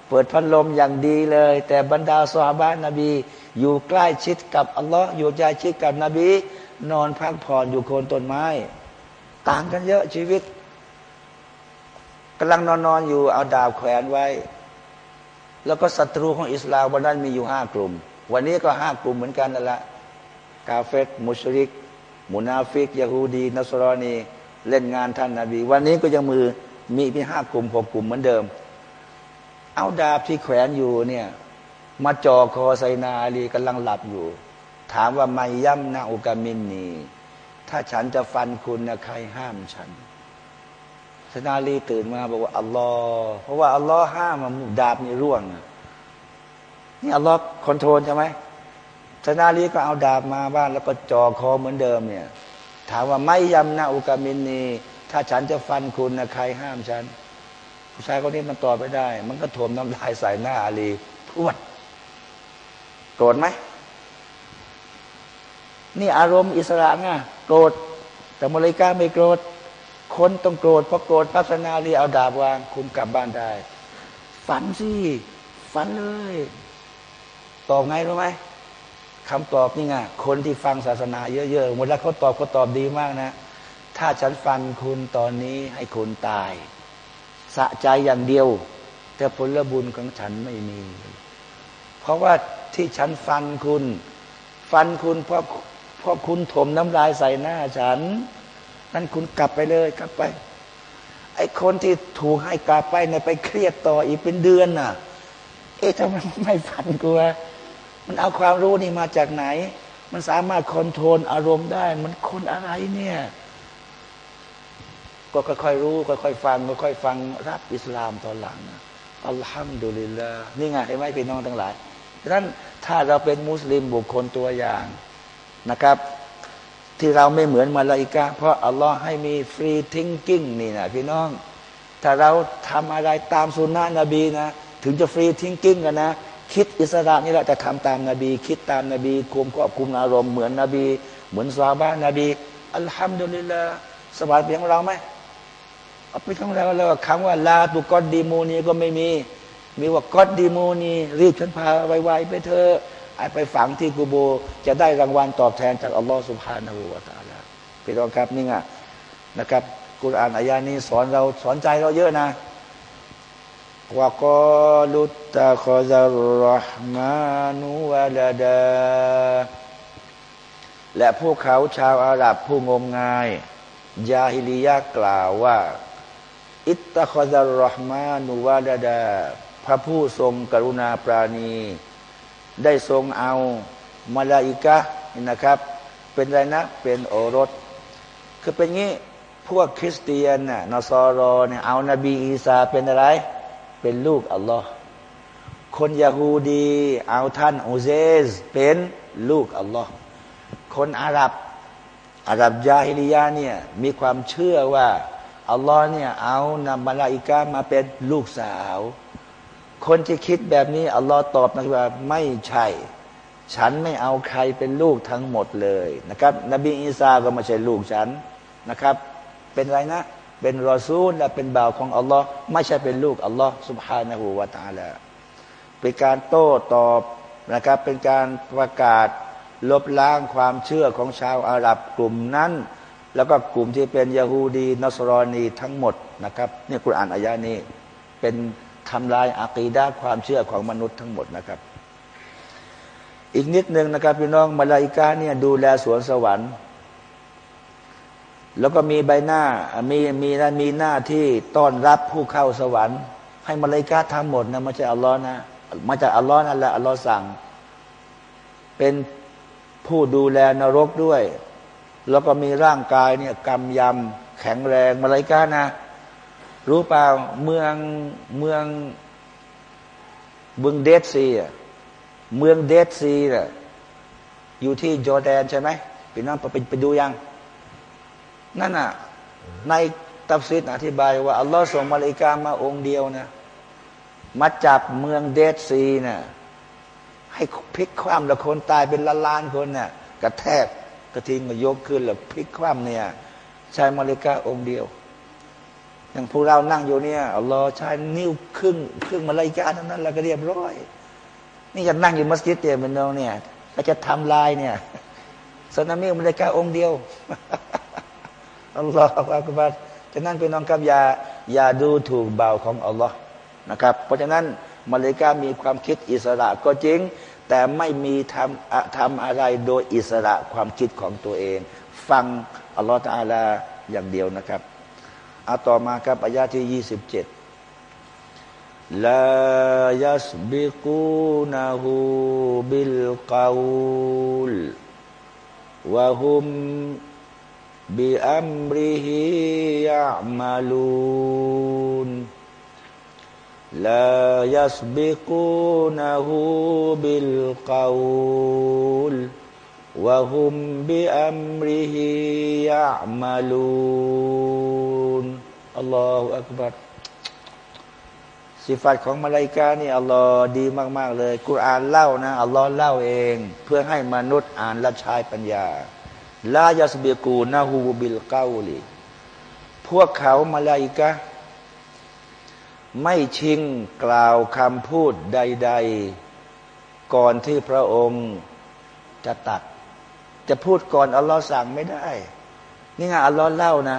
เปิดพัดลมอย่างดีเลย แต่บรรดาสวาบานนบี อยู่ใกล้ชิดกับอัลลอฮ์อยู่ใจชิดกับนบี นอนพักผ่อนอยู่โคนต้นไม้ ต่างกันเยอะชีวิตกำลังนอนนอนอยู่เอาดาบแขวนไว้ แล้วก็ศัตรูของอิสลามวันนั้นมีอยู่ห้ากลุ่ม วันนี้ก็ห้ากลุ่มเหมือนกันนั่นแหละกาเฟตมุชริก มุนาฟิกยาฮูดีนัสรอนีเล่นงานท่านนาบี วันนี้ก็ยังมือมีพี่ห้ากลุ่มหกกลุ่มเหมือนเดิม เอาดาบที่แขวนอยู่เนี่ย มาจ่อคอไซนาอาลีกำลังหลับอยู่ ถามว่าمن يمنعك منيถ้าฉันจะฟันคุณนะใครห้ามฉันไซนาลีตื่นมาบอกว่าอัลลอฮ์เพราะว่าอัลลอฮ์ห้ามมันดาบนี่ร่วงนี่อัลลอฮ์ control ใช่ไหมไซนาลีก็เอาดาบมาบ้าน แล้วก็จ่อคอเหมือนเดิมเนี่ย ถามว่าمن يمنعك منيถ้าฉันจะฟันคุณนะใครห้ามฉัน ผู้ชายคนนี้มันตอบไม่ได้ มันก็ถมน้ำลายใส่หน้าอาลีพวด โกรธไหม นี่อารมณ์อิสระไงโกรธ แต่มาเลกาไม่โกรธ คนต้องโกรธเพราะโกรธพัฒนาลีเอาดาบวาง คุณกลับบ้านได้ ฝันสิ ฝันเลย ตอบไงรู้ไหมคำตอบนี่ไงคนที่ฟังศาสนาเยอะๆเวลาเขาตอบเขาตอบดีมากนะ ถ้าฉันฟันคุณตอนนี้ให้คุณตาย สะใจอย่างเดียว แต่ผลบุญของฉันไม่มี เพราะว่า ที่ฉันฟันคุณ ฟันคุณเพราะเพราะคุณถมน้ำลายใส่หน้าฉัน นั่นคุณกลับไปเลยกลับไป ไอ้คนที่ถูกให้กลับไปเนี่ยไปเครียดต่ออีกเป็นเดือนน่ะ เอ๊ะทำไมไม่ฟันกูวะมันเอาความรู้นี่มาจากไหน มันสามารถคอนโทรลอารมณ์ได้ มันคนอะไรเนี่ยก็ค่อยๆรู้ค่อยๆฟังค่อยๆฟังรับอิสลามตอนหลังอัลฮัมดุลิลลาห์นี่ไงเห็นไหมพี่น้องทั้งหลาย ดังนั้นถ้าเราเป็นมุสลิมบุคคลตัวอย่างนะครับ ที่เราไม่เหมือนมาลาอิกาเพราะอัลลอฮ์ให้มีฟรีทิงกิ้งนี่นะพี่น้อง ถ้าเราทำอะไรตามสุนนะนบีนะ ถึงจะฟรีทิงกิ้งกันนะ คิดอิสระนี่เราจะทำตามนาบี คิดตามนาบีคุมควบคุมอารมณ์เหมือนนบี เหมือนซาบะนบีอัลฮัมดุลิลลาสบายเพียงเราไหมเอาไปทั้งแล้วแล้วคำว่าลาตุกอดดีมูนีก็ไม่มี มีว่ากอดดีมูนีรีบฉันพาไวๆไปเธอไอไปฝังที่กูโบ จะได้รางวัลตอบแทนจากอัลลอฮฺสุบฮานาหูวาตาลาพี่น้องครับนี่ไงนะครับกุรอานอายานี้สอนเราสอนใจเราเยอะนะว่ากอลุตตะคอซารรห์มานุวะลาดา และพวกเขาชาวอาหรับผู้งมงาย ยาฮิลียะกล่าวว่า อิตตะคอซารรห์มานุวาดาดา พระผู้ทรงกรุณาปราณี ได้ทรงเอามาลาอิกะนี่นะครับ เป็นอะไรนะ เป็นโอรส คือเป็นงี้พวกคริสเตียนน่ะนอซอรอเนี่ยเอานบีอีสาเป็นอะไร เป็นลูกอัลลอฮ์คนยาฮูดี เอาท่านอูเซสเป็นลูกอัลลอฮ์คนอาหรับอาหรับยาฮิลียาเนี่ยมีความเชื่อว่าอัลลอฮ์เนี่ยเอานำมาลาอิกามาเป็นลูกสาว คนที่คิดแบบนี้อัลลอฮ์ตอบนะว่าไม่ใช่ ฉันไม่เอาใครเป็นลูกทั้งหมดเลยนะครับ นบีอีสาก็ไม่ใช่ลูกฉันนะครับ เป็นไรนะ เป็นรอซูลและเป็นบ่าวของอัลลอฮ์ไม่ใช่เป็นลูกอัลลอฮ์สุบฮานะฮูวาตาละเป็นการโต้ตอบนะครับ เป็นการประกาศลบล้างความเชื่อของชาวอาหรับกลุ่มนั้น แล้วก็กลุ่มที่เป็นยาฮูดีนอสรอนีทั้งหมดนะครับนี่คุณอ่านอายานี้เป็น ทำลายอากีดาความเชื่อของมนุษย์ทั้งหมดนะครับ อีกนิดหนึ่งนะครับพี่น้องมาลาอิกาเนี่ยดูแลสวนสวรรค์ แล้วก็มีใบหน้ามีมีมีหน้าที่ต้อนรับผู้เข้าสวรรค์ ให้มาลาอิกาทำหมดนะมาจากอัลลอฮ์นะมาจากอัลลอฮ์นั่นแหละอัลลอฮ์สั่ง เป็นผู้ดูแลนรกด้วย แล้วก็มีร่างกายเนี่ยกำยำแข็งแรงมาเลยกานะ รู้เปล่าเมืองเมืองเมืองเดซีอะเมืองเดซีน่ะอยู่ที่จอร์แดนใช่ไหมพี่น้องไปไปดูยัง นั่นน่ะในตัฟซีดอธิบายว่า อัลลอฮ์ส่งมาเลกามาองค์เดียวนะมาจับเมืองเดซีนะ่ะให้พลิกคว่ำแล้วคนตายเป็นล้านล้านคนนะ่ะกระแทกกระทิงก็ยกขึ้นแล้วพลิกคว่ำเนี่ยใช้มาเลกาองค์เดียว อย่างพวกเรานั่งอยู่เนี่ยอัลลอฮ์ใช้นิ้วครึ่งครึ่งมาเลกาเท่านั้น แล้วก็เรียบร้อย นี่จะนั่งอยู่มัสยิดเตียเป็นน้องเนี่ยก็จะทำลายเนี่ยสนามิมาเลกาองค์เดียวอัลลอฮฺอักบัรฉะนั้นเป็นน้องครับยาอย่าดูถูกเบาของอัลลอฮ์นะครับ เพราะฉะนั้นมาเลกามีความคิดอิสระก็จริง แต่ไม่มีทำทำอะไรโดยอิสระความคิดของตัวเอง ฟังอัลลอฮฺตาลาอย่างเดียวนะครับ อาต่อมาครับอายาที่ยี่สิบเจ็ดลายัสบิกูนาหูบิลกาลวะฮุม بأمره يعملون لا يسبقونه بالقول وهم بأمره يعملون อัลลอฮฺอักบัรสิฟัตของมาลายกานี่อัลลอฮ์ดีมาก ๆ เลย กุรอานเล่านะอัลลอฮ์เล่าเอง เพื่อให้มนุษย์อ่านและใช้ปัญญาลายาสเบกูนาฮูบิลกาลีพวกเขามาลายกาไม่ชิงกล่าวคำพูดใด ๆ ก่อนที่พระองค์จะตัด จะพูดก่อนอัลลอฮ์สั่งไม่ได้ นี่ไงอัลลอฮ์เล่านะ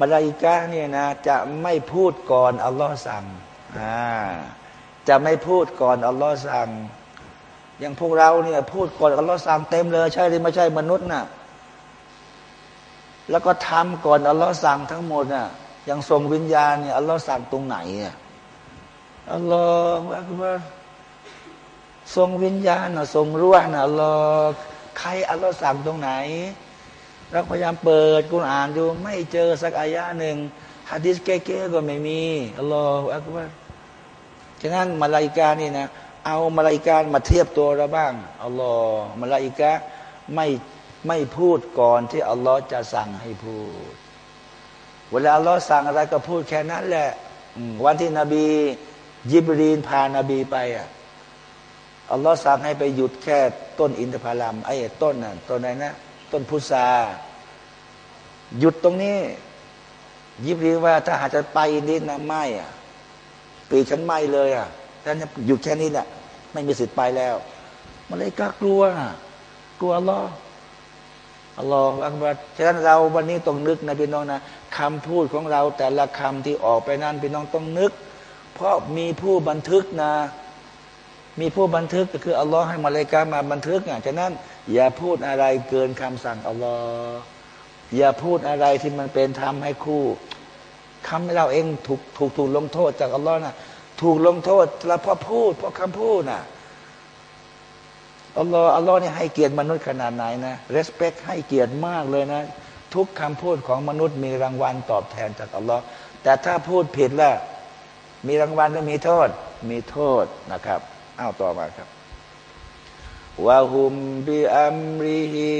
มาลาอิกะเนี่ยนะจะไม่พูดก่อนอัลลอฮ์สั่งอ่าจะไม่พูดก่อนอัลลอฮ์สั่ง อย่างพวกเราเนี่ยพูดก่อนอัลลอฮ์สั่งเต็มเลยใช่หรือไม่ใช่มนุษย์นะ่ะแล้วก็ทำก่อนอัลลอฮ์สั่งทั้งหมดน่ะอย่างส่งวิญญาณเนี่ยอัลลอฮ์สั่งตรงไหนอะอัลลอฮ์อักบารส่งวิญญาณนะส่งรู้นะอัลลอฮ์ใครอัลลอฮ์สั่งตรงไหน เราพยายามเปิดกุณอ่านดูไม่เจอสักอายะหนึ่งฮะดิษเก๊ๆก็ไม่มีอัลลอฮ์อักบารฉะนั้นมาลาอิกานี่นะเอามาลาอิกามาเทียบตัวเราบ้างอัลลอฮ์มาลาอิกาไม่ไม่พูดก่อนที่อัลลอฮ์จะสั่งให้พูด เวลาอัลลอฮ์สั่งอะไรก็พูดแค่นั้นแหละวันที่นบียิบรีนพานาบีไปอะอัลลอฮ์สั่งให้ไปหยุดแค่ต้นอินทผลัมไอ้ต้นน่ะต้นไหนนะ ต้นพุทราหยุดตรงนี้ ยิบรีว่า ถ้าหากจะไปนิดนะไม่อะปีฉันไม่เลยอะท่านหยุดแค่นี้แหละไม่มีสิทธิ์ไปแล้วมันเลยก็กลัว กลัวลลออัลลอฮฺอักบัรฉะนั้นเราวันนี้ต้องนึกนะพี่น้องนะคำพูดของเราแต่ละคำที่ออกไปนั้นพี่น้องต้องนึก เพราะมีผู้บันทึกนะ มีผู้บันทึกก็คืออัลลอฮ์ให้มาเลกามาบันทึกอะฉะนั้น อย่าพูดอะไรเกินคำสั่งอัลลอฮ์อย่าพูดอะไรที่มันเป็นทำให้คู่คำให้เราเองถูกถูกถูกลงโทษจากอัลลอฮ์นะถูกลงโทษแล้วเพราะพูดเพราะคำพูดน่ะอัลลอฮ์อัลลอฮ์นี่ให้เกียรติมนุษย์ขนาดไหนนะ respect ให้เกียรติมากเลยนะ ทุกคำพูดของมนุษย์มีรางวัลตอบแทนจากอัลลอฮ์แต่ถ้าพูดผิดล้วมีรางวัลก็มีโทษ มีโทษนะครับ อ้าวต่อมาครับวะฮุมบิอัมริฮิ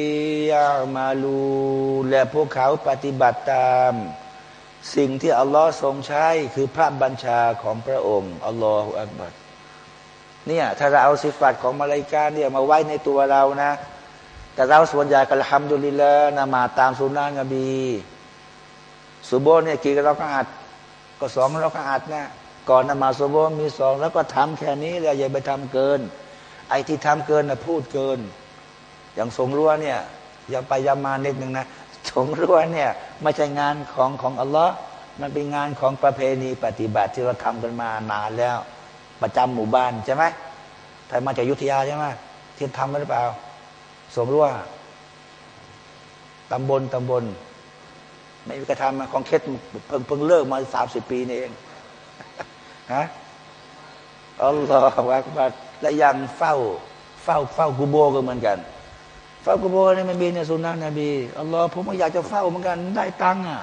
ยามาลูและพวกเขาปฏิบัติตาม สิ่งที่อัลลอฮ์ทรงใช้คือพระบัญชาของพระองค์อัลลอฮฺอักบัรเนี่ยถ้าเราเอาสิฟัตของมาลายกาเนี่ยมาไว้ในตัวเรานะ แต่เราส่วนใหญ่ก็ทำดุลิละนามาตามสุนนะนบีสุโบเนี่ยกี่เราก็อัดก็สองเราก็อัดนะ ก่อนนมาสุโบมีสองแล้วก็ทำแค่นี้แล้วอย่าไปทำเกิน ไอ้ที่ทำเกินนะพูดเกิน อย่างสงรั้วเนี่ยอย่าไปยามานิดหนึ่งนะสงรั้วเนี่ยไม่ใช่งานของของอัลลอฮ์มันเป็นงานของประเพณีปฏิบัติที่เราทำกันมานานแล้ว ประจำหมู่บ้านใช่ไหมถ้ามาจากยุทธยาใช่ไหมที่ทำกันหรือเปล่า สมรู้วตำบลตำบล ไม่มีกระทำของเคสเพิ่งเพิ่งเลิกมาสามสิบปีนี่เอง ฮะอัลลอฮฺว่าบัดและยังเฝ้า เฝ้าเฝ้ากูโบก็เหมือนกัน เฝ้ากูโบนี่มันมีในสุนนะนบีอัลลอฮ์ผมก็อยากจะเฝ้าเหมือนกันได้ตังค์อะ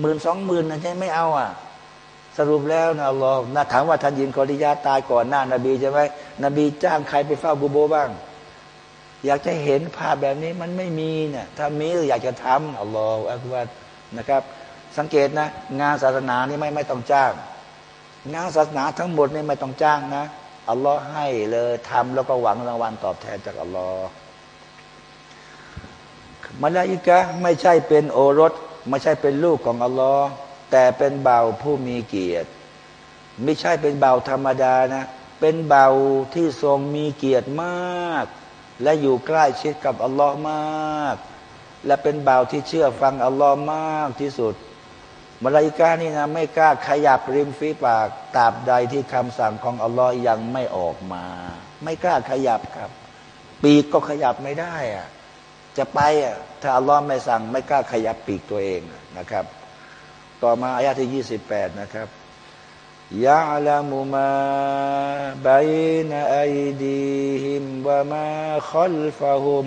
หมื่นสองหมื่นนะใช่ไม่เอาอะ สรุปแล้วนะอัลลอฮ์นะถามว่าท่านยินกอริยาตายก่อนหน้านาบีใช่ไหมนบีจ้างใครไปเฝ้ากูโบบ้าง อยากจะเห็นภาพแบบนี้มันไม่มีเนี่ยถ้ามีอยากจะทำอัลลอฮฺอักบัรนะครับ สังเกตนะ งานศาสนานี่ไม่ไม่ต้องจ้าง งานศาสนาทั้งหมดนี่ไม่ต้องจ้างนะอัลลอฮ์ให้เลยทำแล้วก็หวังรางวัลตอบแทนจากอัลลอฮ์มาลาอิกะไม่ใช่เป็นโอรส ไม่ใช่เป็นลูกของอัลลอฮ์แต่เป็นเบาผู้มีเกียรติ ไม่ใช่เป็นเบาธรรมดานะ เป็นเบาที่ทรงมีเกียรติมาก และอยู่ใกล้ชิดกับอัลลอฮ์มาก และเป็นเบาที่เชื่อฟังอัลลอฮ์มากที่สุด มาลาอิกานี่นะไม่กล้าขยับริมฝีปากตราบใดที่คำสั่งของอัลลอฮ์ยังไม่ออกมา ไม่กล้าขยับครับ ปีกก็ขยับไม่ได้อะจะไปอะถ้าอัลลอฮ์ไม่สั่ง ไม่กล้าขยับปีกตัวเองนะครับ ต่อมาอายะที่ยี่สิบแปดนะครับยะลัมุมาบัยนอัยดีฮิมวะมาขัลฟะฮุม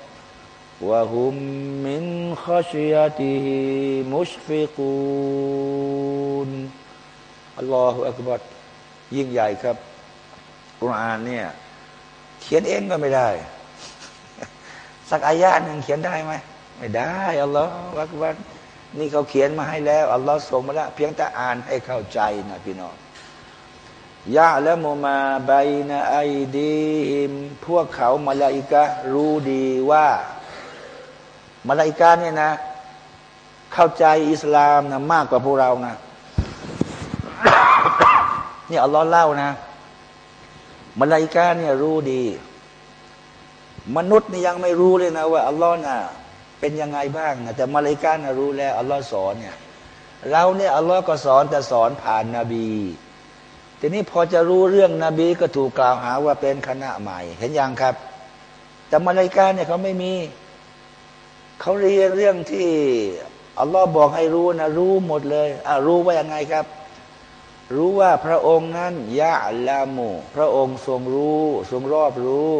وهم من خشيته مشفقون อัลลอฮฺอักบัดยิ่งใหญ่ครับกุรอานเนี่ย เขียนเองก็ไม่ได้ สักอายะหนึ่งเขียนได้ไหมไม่ได้อัลลอฮฺอักบัดนี่เขาเขียนมาให้แล้วอัลลอฮฺส่งมาแล้วเพียงแต่อ่านให้เข้าใจนะพี่น้องยะและโมมาใบนาไอดีหิมพวกเขามาลาอิกะรู้ดีว่า มาลาอิกาเนี่ยนะ เข้าใจอิสลามนะมากกว่าพวกเรานะนี่อัลลอฮ์เล่านะมาลาอิกาเนี่ยรู้ดี มนุษย์นี่ยังไม่รู้เลยนะว่าอัลลอฮ์น่ะเป็นยังไงบ้างนะแต่มาลาอิกาน่ะรู้แล้วอัลลอฮ์สอนเนี่ยเราเนี่ยอัลลอฮ์ก็สอนแต่สอนผ่านนาบีทีนี้พอจะรู้เรื่องนบีก็ถูกกล่าวหาว่าเป็นคณะใหม่ เห็นยังครับ แต่มาลาอิกาเนี่ยเขาไม่มี เขาเรียนเรื่องที่อัลลอฮ์บอกให้รู้นะ รู้หมดเลยอ่ารู้ว่ายังไงครับ รู้ว่าพระองค์นั้นยะลามูพระองค์ทรงรู้ ทรงรอบรู้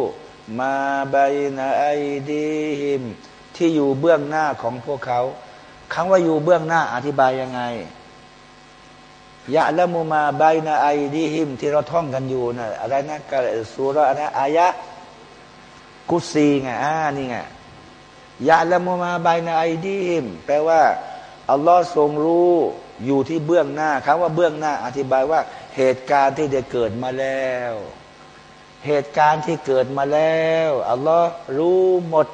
มาบายนาไอดีหิม ที่อยู่เบื้องหน้าของพวกเขาคำว่าอยู่เบื้องหน้าอธิบายยังไงยะละมูมาบายนาไอดีหิม ที่เราท่องกันอยู่นะอะไรนะกะสุรนะอายะกุซีไงอ่านี่ไง ยะละมุมาบายนาไอดีมแปลว่าอัลลอฮ์ทรงรู้อยู่ที่เบื้องหน้าคำว่าเบื้องหน้าอธิบายว่าเหตุการณ์ที่ได้เกิดมาแล้ว เหตุการณ์ที่เกิดมาแล้วอัลลอฮ์รู้หมด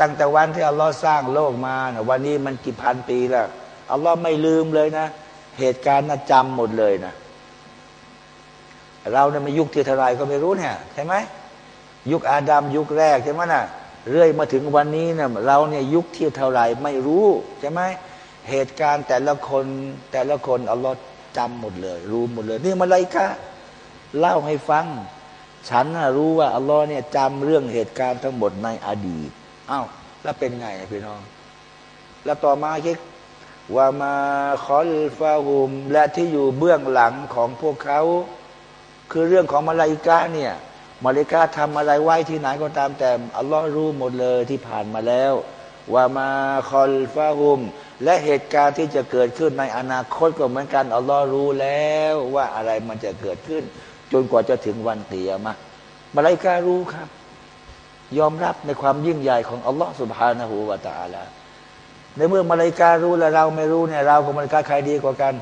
ตั้งแต่วันที่อัลลอฮ์สร้างโลกมานะวันนี้มันกี่พันปีแล้วอัลลอฮ์ไม่ลืมเลยนะ เหตุการณ์น่ะจำหมดเลยนะ เราเนี่ยมายุคที่เท่าไรก็ไม่รู้เนี่ยใช่ไหมยุคอาดัมยุคแรกใช่ไหมนะ่ะ เรื่อยมาถึงวันนี้เนะเราเนี่ยยุคที่เท่าไรไม่รู้ใช่ไหมเหตุการณ์แต่ละคนแต่ละคนอัลลอฮ์จำหมดเลย รู้หมดเลย นี่มาเลยกะเล่าให้ฟัง ฉันรู้ว่าอัลลอฮ์เนี่ยจำเรื่องเหตุการณ์ทั้งหมดในอดีตอ้าวแล้วเป็นไงพี่น้อง แล้วต่อมาคิดว่ามาคอลฟาหุม และที่อยู่เบื้องหลังของพวกเขา คือเรื่องของมาลาอิกะเนี่ย มาเลกาทำอะไรไว้ที่ไหนก็ตามแต่อัลลอฮ์รู้หมดเลยที่ผ่านมาแล้วว่ามาคอลฟาฮุม และเหตุการณ์ที่จะเกิดขึ้นในอนาคตก็เหมือนกันอัลลอฮ์รู้แล้วว่าอะไรมันจะเกิดขึ้น จนกว่าจะถึงวันเตียมามาเลการู้ครับ ยอมรับในความยิ่งใหญ่ของอัลลอฮ์สุบฮานะฮูวาตาลาในเมื่อมาเลการู้แล้วเราไม่รู้เนี่ยเรากับมาเลกาใครดีกว่ากัน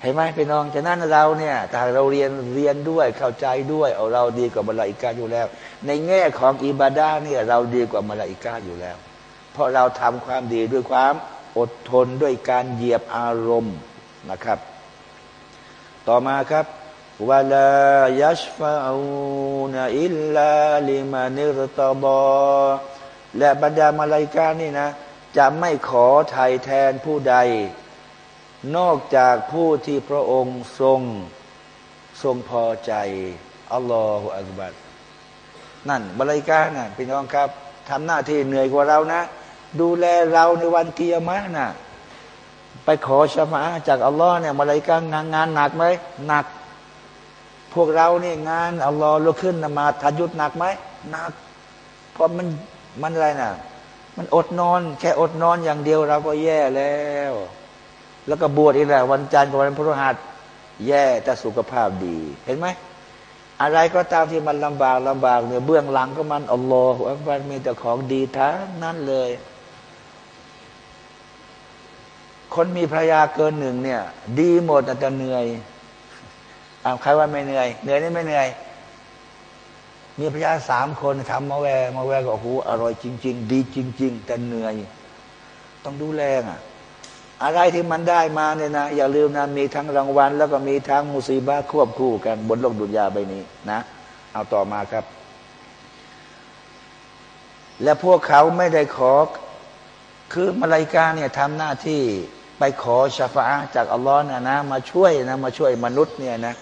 เห็นไหมพี่น้องฉะนั้นเราเนี่ยถ้าเราเรียนเรียนด้วยเข้าใจด้วยเอาเราดีกว่ามาลาอิกาอยู่แล้ว ในแง่ของอิบาดาเนี่ยเราดีกว่ามาลาอิกาอยู่แล้ว เพราะเราทำความดีด้วยความอดทนด้วยการเหยียบอารมณ์นะครับ ต่อมาครับวลายัชฟาอูนอิลลาลิมานิรตบอและบรรดามาลาอิกานี่นะ จะไม่ขอไถ่แทนผู้ใด นอกจากผู้ที่พระองค์ทรงทรงพอใจอัลลอฮฺอักบัดนั่นบริการนะพี่น้องครับทำหน้าที่เหนื่อยกว่าเรานะ ดูแลเราในวันเกียรมานะ่ะไปขอชมาจากอัลลอฮ์เนี่ยมาเลยก็งานงานหนักไหมหนัก พวกเราเนี่ยงานอัลลอฮ์ลุกขึ้นนมาทัดยุดหนักไหมหนัก เพราะมันมันอะไรนะ่ะ มันอดนอน แค่อดนอนอย่างเดียวเราก็แย่แล้ว แล้วก็บวชอีกแล้ววันจันทร์กับวันพฤหัสแย่แต่สุขภาพดี เห็นไหมอะไรก็ตามที่มันลำบากลำบากเนี่ยเบื้องหลังก็มันอัลลอฮฺอักบัรมีแต่ของดีทั้งนั้นเลย คนมีภรรยาเกินหนึ่งเนี่ย ดีหมดแต่เหนื่อยอาใครว่าไม่เหนื่อย เหนื่อยนี่ไม่เหนื่อย มีภรรยาสามคนทำมาแวมาแวก็โอ้โหอร่อยจริง ๆ ดีจริง ๆ แต่เหนื่อย ต้องดูแลอะ อะไรที่มันได้มาเนี่ยนะอย่าลืมนะมีทั้งรางวัล แล้วก็มีทั้งมุสีบาควบคู่กัน บนโลกดุนยาใบนี้นะ เอาต่อมาครับ และพวกเขาไม่ได้ขอ คือมาลายกาเนี่ยทำหน้าที่ไปขอชาฟาจากอัลลอฮ์นะนะมาช่วยนะมาช่วยมนุษย์เนี่ยนะ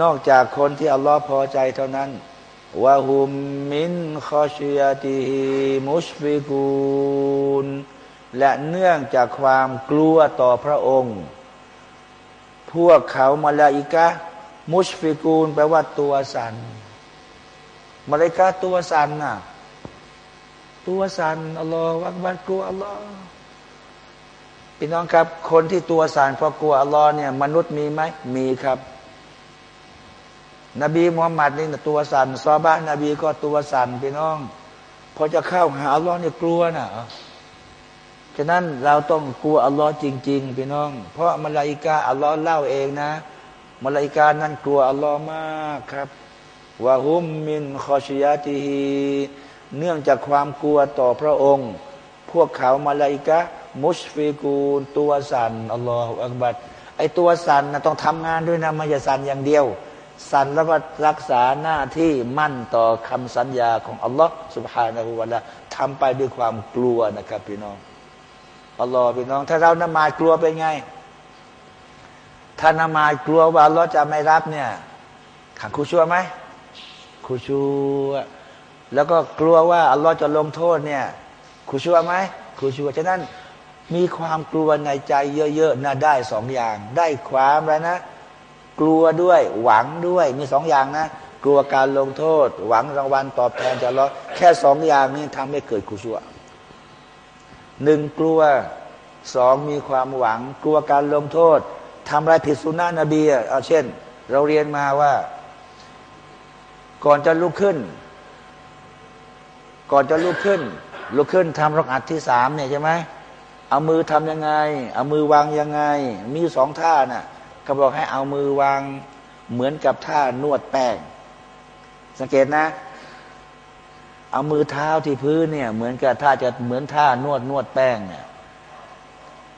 นอกจากคนที่อัลลอฮ์พอใจเท่านั้นวะฮุมمن خشيته مشفقون และเนื่องจากความกลัวต่อพระองค์ พวกเขามาลาอิกะ มุชฟิกูลแปลว่าตัวสันมาลาอิกะตัวสันน่ะ ตัวสันอัลลอฮฺวักบัดกลัวอัลลอฮ์พี่น้องครับ คนที่ตัวสั่นเพราะกลัวอัลลอฮ์เนี่ยมนุษย์มีไหมมีครับ นบีมุฮัมมัดนี่ตัวสั่นซอฮาบะฮ์นบีก็ตัวสั่นพี่น้องพอจะเข้าหาอัลลอฮ์เนี่ยกลัวนะ ฉะนั้นเราต้องกลัวอัลลอฮ์จริง ๆ พี่น้อง เพราะมาลาอิกาอัลลอฮ์เล่าเองนะมาลาอิกานั้นกลัวอัลลอฮ์มากครับوهم من خشيتهเนื่องจากความกลัวต่อพระองค์ พวกเขามาลาอิกะมุชฟิกูลตัวสันอัลลอฮฺอักบัดไอตัวสันนะต้องทำงานด้วยนะไม่ใช่สันอย่างเดียว สันแล้วก็รักษาหน้าที่มั่นต่อคำสัญญาของอัลลอฮ์สุบฮานาหูวะละทำไปด้วยความกลัวนะครับพี่น้อง อัลลอฮ์พี่น้อง ถ้าเรานมากลัวเป็นไง ถ้านมากลัวว่าอัลลอฮ์จะไม่รับเนี่ยขังคูชัวไหมคูชัวแล้วก็กลัวว่าอัลลอฮ์จะลงโทษเนี่ยคูชัวไหมคูชัวฉะนั้นมีความกลัวในใจเยอะๆนะได้สองอย่าง ได้ความแล้วนะ กลัวด้วยหวังด้วยมีสองอย่างนะ กลัวการลงโทษ หวังรางวัลตอบแทนจากอัลลอฮ์แค่สองอย่างนี้ทำให้เกิดคุชัว หนึ่งกลัวสองมีความหวัง กลัวการลงโทษทำอะไรผิดสุนนะนบีเอาเช่น เราเรียนมาว่า ก่อนจะลุกขึ้น ก่อนจะลุกขึ้น ลุกขึ้นทำรักอัดที่สามเนี่ยใช่ไหมเอามือทํำยังไง เอามือวางยังไง มีสองท่าน่ะเขาบอกให้เอามือวางเหมือนกับท่านวดแป้ง สังเกตนะ เอามือเท้าที่พื้นเนี่ย เหมือนกับท่าจะเหมือนท่านวดนวดแป้งเนี่ย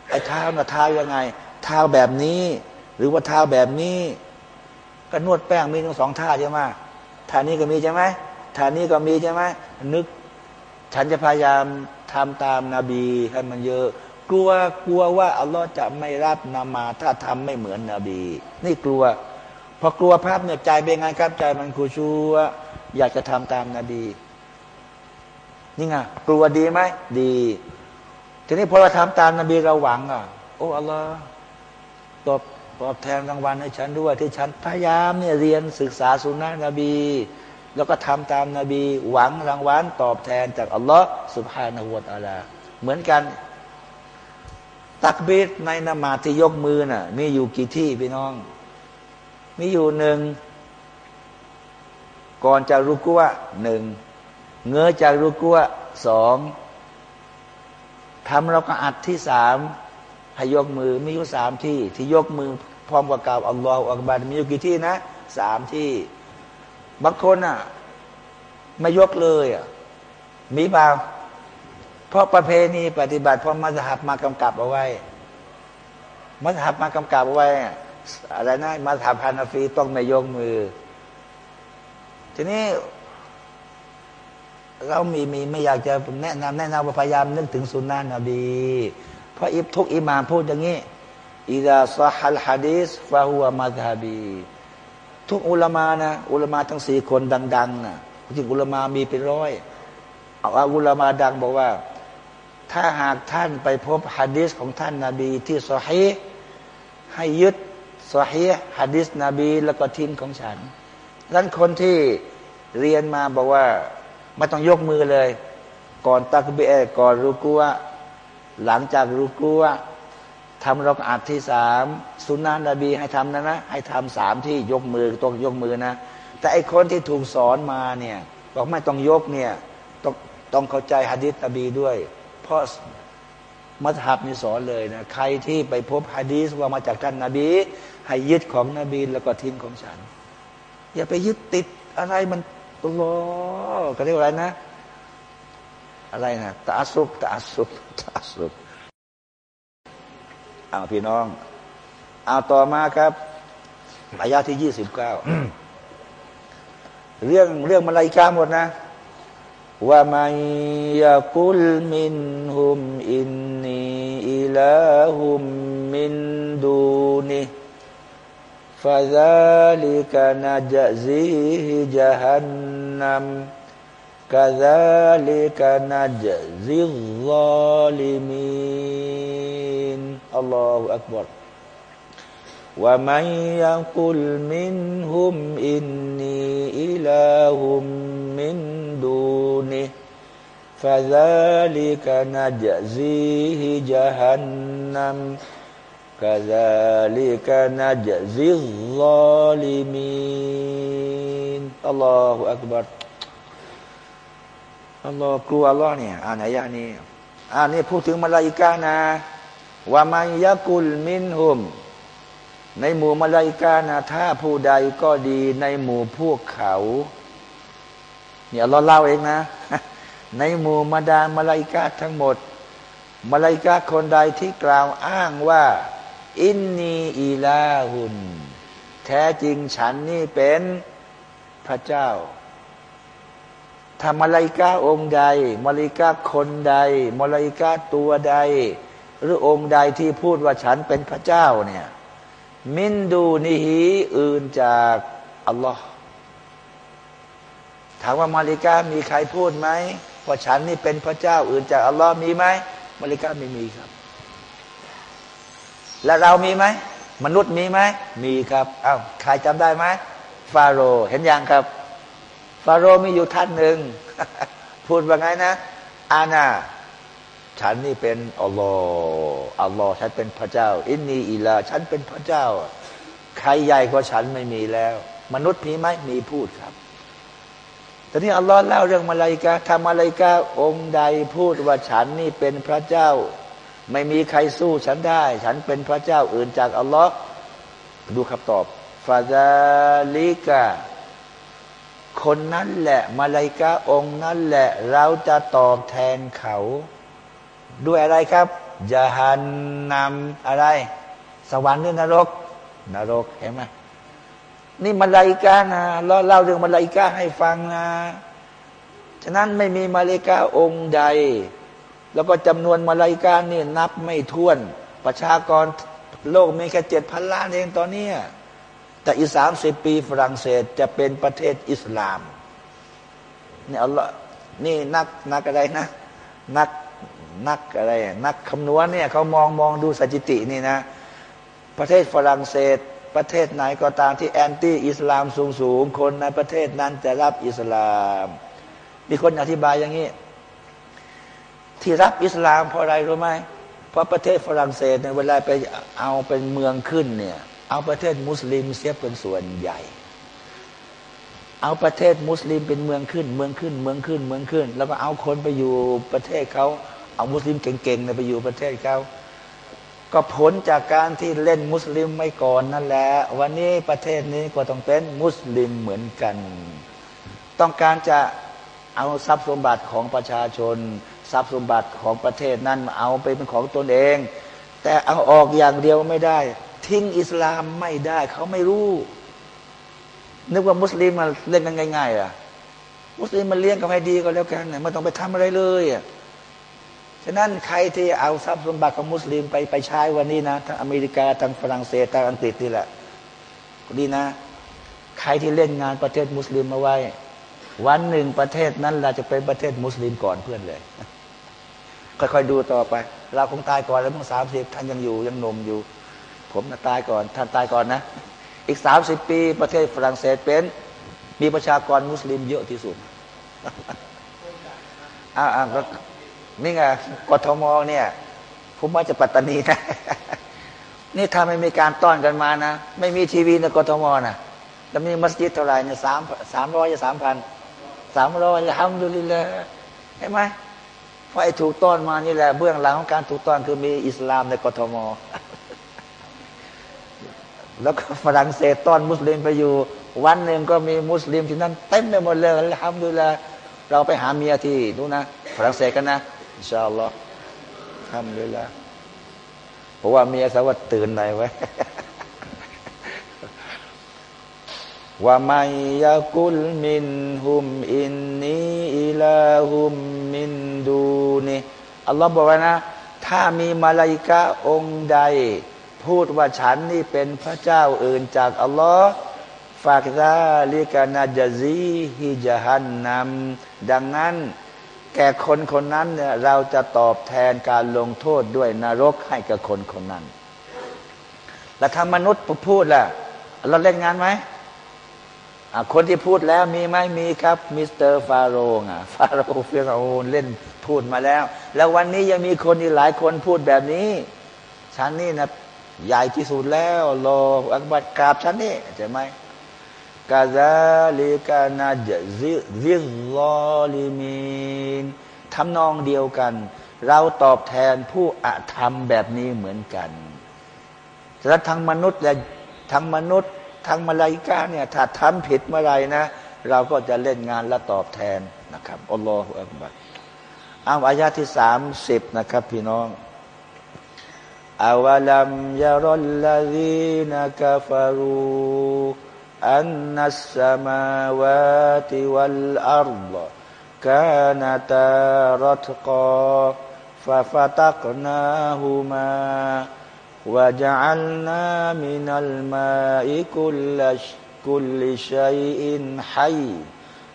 ไอ้เท้าน่ะเท้ายังไง เท้าแบบนี้ หรือว่าเท้าแบบนี้ ก็นวดแป้งมีทั้งสองท่าใช่ไหมท่านี้ก็มีใช่ไหมท่านี้ก็มีใช่ไหมนึก ฉันจะพยายามทำตามนาบีให้มันเยอะ กลัวกลัวว่าอัลลอฮ์จะไม่รับนามา ถ้าทำไม่เหมือนนบี นี่กลัวพอกลัวภาพเนี่ยใจเป็นไงครับใจมันคูชัวอยากจะทำตามนาบี นี่ไงกลัวดีไหมดี ทีนี้พอเราทำตามนบีเราหวังอะ โอ้อัลลอฮ์ตอบตอบแทนรางวัลให้ฉันด้วยที่ฉันพยายามเนี่ยเรียนศึกษาสุนนะนบี แล้วก็ทำตามนาบี หวังรางวัลตอบแทนจากอัลลอฮ์สุบฮานาหูตาลา เหมือนกัน ตักบีดในนมาที่ยกมือน่ะ มีอยู่กี่ที่พี่น้อง มีอยู่หนึ่งก่อนจะรุกุวะหนึ่ง เงยจากรุกัวสองทำเราก็อัดที่สามให้ยกมือมีอยู่สามที่ ที่ยกมือพร้อมกับกล่าวอัลลอฮฺอักบารมีอยู่กี่ที่นะสามที่ บางคนอะ ไม่ยกเลยอะมีเปล่าเพราะประเพณีปฏิบัติเพราะมัสฮับมากำกับเอาไว้มัสฮับมากำกับเอาไว้อะไรนะมัสฮับฮานาฟีต้องไม่ยกมือ ทีนี้ เรามีมีไม่อยากจะแนะนำแนะนำว่าพยายามนึกถึงสุนนะนบี เพราะอิบทุกอิมามพูดอย่างนี้อิดาซาฮัลฮะดีสฟาหัวมาฮาบี ทุกอุลามานะ อุลามาทั้งสี่คนดังๆนะจริงอุลามามีเป็นร้อยเอาอุลามาดังบอกว่า ถ้าหากท่านไปพบฮะดิษของท่านนาบี ที่สฮีให้ยึดสฮีฮะดิษนบี แล้วก็ทิ้งของฉันดังนั้นคนที่เรียนมาบอกว่า ไม่ต้องยกมือเลย ก่อนตักเบะก่อนรูกัวหลังจากรูกัวทำรักอัดที่สามสุนนะนบีให้ทำนะนะ ให้ทำสามที่ยกมือต้องยกมือนะ แต่ไอคนที่ถูกสอนมาเนี่ยบอกไม่ต้องยกเนี่ยต้องต้องเข้าใจฮะดิษนบีด้วย เพราะมัธยับนี่สอนเลยนะใครที่ไปพบฮะดีษว่ามาจากท่านนาบี ให้ยึดของนบีแล้วก็ทิ้งของฉัน อย่าไปยึดติดอะไรมัน ตัวก็เรียกว่าอะไรนะ อะไรนะตาสุบตาสุบตาสุบเอาพี่น้อง เอาต่อมาครับอายาที่ยี่สิบเก้าเรื่องเรื่องมาลายกาหมดนะว่ามัยากุลมินหุมอินนีอิลาหุมมินดูนีฟาซาลิกานาจซีฮิจฮัน นัม كذلك نجزي الظالمين الله أكبر ومن يقل منهم إني إله من دونه فذلك نجزيه جهنم كذلك نجزي الظالمين الله أكبر อัลลอฮ์กลัวอัลลอฮ์เนี่ยอ่านอายะนี้อ่านนี่พูดถึงมาลาอิกานะว่ามัยะกุลมินหุม ในหมู่มาลาอิกานะถ้าผู้ใดก็ดีในหมู่พวกเขาเนี่ยเราเล่าเองนะ ในหมู่มาดามาลาอิกาทั้งหมดมาลาอิกาคนใดที่กล่าวอ้างว่า อินนีอีลาหุน แท้จริงฉันนี่เป็นพระเจ้าถ้ามาลายกาองค์ใดมาลายกาคนใดมาลายกาตัวใด หรือองค์ใดที่พูดว่าฉันเป็นพระเจ้าเนี่ยมินดูนิฮีอื่นจากอัลลอฮ์ถามว่ามาลิกามีใครพูดไหมว่าฉันนี่เป็นพระเจ้าอื่นจากอัลลอฮ์มีไหมมาลิกาไม่มีครับ และเรามีไหมมนุษย์มีไหมมีครับอา้าวใครจำได้ไหมฟาโรห์เห็นยังครับ ฟาโรห์มีอยู่ท่านหนึ่งพูดว่าไงนะ อาณาฉันนี่เป็นอัลลอฮ์อัลลอฮ์ฉันเป็นพระเจ้า อินนีอิลา ฉันเป็นพระเจ้า ใครใหญ่กว่าฉันไม่มีแล้ว มนุษย์มีไหมมีพูดครับแต่นี้อัลลอฮ์เล่าเรื่องมาลายกาทำมาลายกาองค์ใดพูดว่าฉันนี่เป็นพระเจ้า ไม่มีใครสู้ฉันได้ ฉันเป็นพระเจ้าอื่นจากอัลลอฮ์ดูคำตอบฟาซาลิกาคนนั้นแหละ มาลายกาองค์นั้นแหละ เราจะตอบแทนเขา ด้วยอะไรครับยาหันนำอะไร สวรรค์หรือนรก นรกเห็นไหมนี่มาลายกานะเราเล่าเรื่องมาลายกาให้ฟังนะ ฉะนั้นไม่มีมาลายกาองค์ใด แล้วก็จำนวนมาลายการนี่นับไม่ถ้วน ประชากรโลกมีแค่เจ็ดพันล้านเองตอนนี้แต่อีกสามสิบปีฝรั่งเศสจะเป็นประเทศอิสลามนี่อัลลอฮ์นี่นักนักอะไรนะ นักนักอะไรนักคำนวณเนี่ยเขามองมองดูสถิตินี่นะ ประเทศฝรั่งเศส ประเทศไหนก็ตามที่แอนตี้อิสลามสูงสูงคนในประเทศนั้นจะรับอิสลาม มีคนอธิบายอย่างนี้ ที่รับอิสลามเพราะอะไรรู้ไหมเพราะประเทศฝรั่งเศสเนี่ยเวลาไปเอาเป็นเมืองขึ้นเนี่ย เอาประเทศมุสลิมเสียเป็นส่วนใหญ่ เอาประเทศมุสลิมเป็นเมืองขึ้น เมืองขึ้น เมืองขึ้น เมืองขึ้น แล้วก็เอาคนไปอยู่ประเทศเขาเอามุสลิมเก่งๆไปอยู่ประเทศเขาก็ผลจากการที่เล่นมุสลิมไม่ก่อนนั่นแหละวันนี้ประเทศนี้ก็ต้องเป็นมุสลิมเหมือนกัน ต้องการจะเอาทรัพย์สมบัติของประชาชน ทรัพย์สมบัติของประเทศนั้นมาเอาไปเป็นของตนเอง แต่เอาออกอย่างเดียวไม่ได้ ทิ้งอิสลามไม่ได้ เขาไม่รู้ นึกว่ามุสลิมมาเล่นกันง่ายๆอะมุสลิมมาเลี้ยงกันให้ดีก็แล้วกันไม่ต้องไปทำอะไรเลยอะฉะนั้นใครที่เอาทรัพย์สมบัติของมุสลิมไปไปใช้วันนี้นะทั้งอเมริกาทั้งฝรั่งเศสทั้งอังกฤษนี่แหละดีนะ ใครที่เล่นงานประเทศมุสลิมมาไว้ วันหนึ่งประเทศนั้นเราจะเป็นประเทศมุสลิมก่อนเพื่อนเลย ค่อยๆดูต่อไป เราคงตายก่อนแล้วเมื่อสามสิบท่านยังอยู่ยังหนมอยู่ ผมนะตายก่อน ท่านตายก่อนนะ อีกสามสิบปีประเทศฝรั่งเศสเป็น มีประชากรมุสลิมเยอะที่สุดอ่าอ่าก็นี่ไงกทมเนี่ย ผมว่าจะปัตตานีนะนี่ถ้าไม่มีการต้อนกันมานะ ไม่มีทีวีในกทมนะแล้วมีมัสยิดเท่าไหร่เนี่ยสามสามร้อยสามพันสามร้อยทำดูลิเลยเห็นไหม เพราะไอ้ถูกต้อนมานี่แหละเบื้องหลังของการถูกต้อนคือมีอิสลามในกทม แล้วก็ฝรั่งเศสต้อนมุสลิมไปอยู่ วันหนึ่งก็มีมุสลิมที่นั่นเต็มไปหมดเลยทำดูแลเราไปหาเมียที่นู้นนะฝรั่งเศสกันนะอินชาอัลลอฮ์ทำดูแลเพราะว่าเมียสาวัตื่นหนไว้ ว่าไม่ยากุลมินหุมอินนีอิลาหุมมินดูนีอัลลอฮ์บอกว่านะ ถ้ามีมาลาอิกะองค์ใด พูดว่าฉันนี่เป็นพระเจ้าอื่นจากอัลลอฮ์ฟากซาลิกานาจซีฮิจฮันนำดังนั้น แก่คนคนนั้นเนี่ยเราจะตอบแทนการลงโทษด้วยนรกให้กับคนคนนั้น แล้วถ้ามนุษย์พูดล่ะเราเล่นงานไหม คนที่พูดแล้วมีไหมมีครับ มิสเตอร์ฟาโรห์อะฟาโรห์ฟิรโอนเล่นพูดมาแล้ว แล้ววันนี้ยังมีคนอีกหลายคนพูดแบบนี้ ฉันนี่นะใหญ่ที่สุดแล้วالله أكبرกราบฉันนี่ใช่ไหมกาซาลิกานาจซิซิลอลิมีนทำนองเดียวกัน เราตอบแทนผู้อาธรรมแบบนี้เหมือนกันแล้วทั้งมนุษย์และทั้งมนุษย์ ทางมาลายกาเนี่ยถ้าทำผิดเมื่อไรนะ เราก็จะเล่นงานและตอบแทนนะครับอัลลอฮฺอัลลอฮฺอัลอาอายาที่สามสิบนะครับพี่น้องอาวะลัมยารลลาดีนักฟารูอันนัสสมวาติวัลอัลลกานาตารตกอฟะฟาตักนาฮูมา وجعلنا من الماء كل كل شيء حي.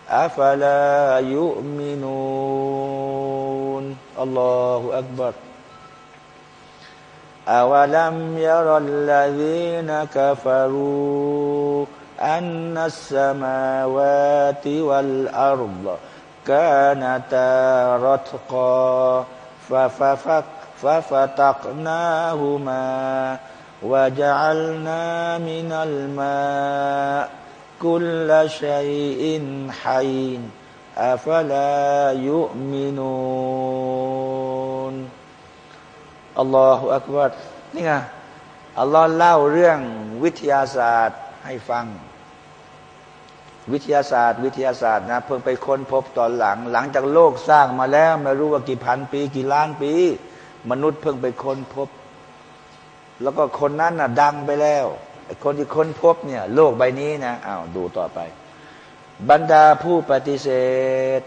أفلا يؤمنون؟ الله أكبر. أولم ير الذين كفروا أن السماوات والأرض كانتا رتقا فففك ฟาฟาตักนาหูมาวาจัลนามินัลมากุลละชัยอินไฮอาฟลายุมินูนอัลลอฮฺอักบัดนี่ไงอัลลอฮ์เล่าเรื่องวิทยาศาสตร์ให้ฟัง วิทยาศาสตร์ วิทยาศาสตร์นะเพิ่งไปค้นพบตอนหลัง หลังจากโลกสร้างมาแล้ว ไม่รู้ว่ากี่พันปี กี่ล้านปี มนุษย์เพิ่งไปค้นพบ แล้วก็คนนั้นน่ะ ดังไปแล้วคนที่ค้นพบเนี่ย โลกใบนี้นะอ้าวดูต่อไป บรรดาผู้ปฏิเสธ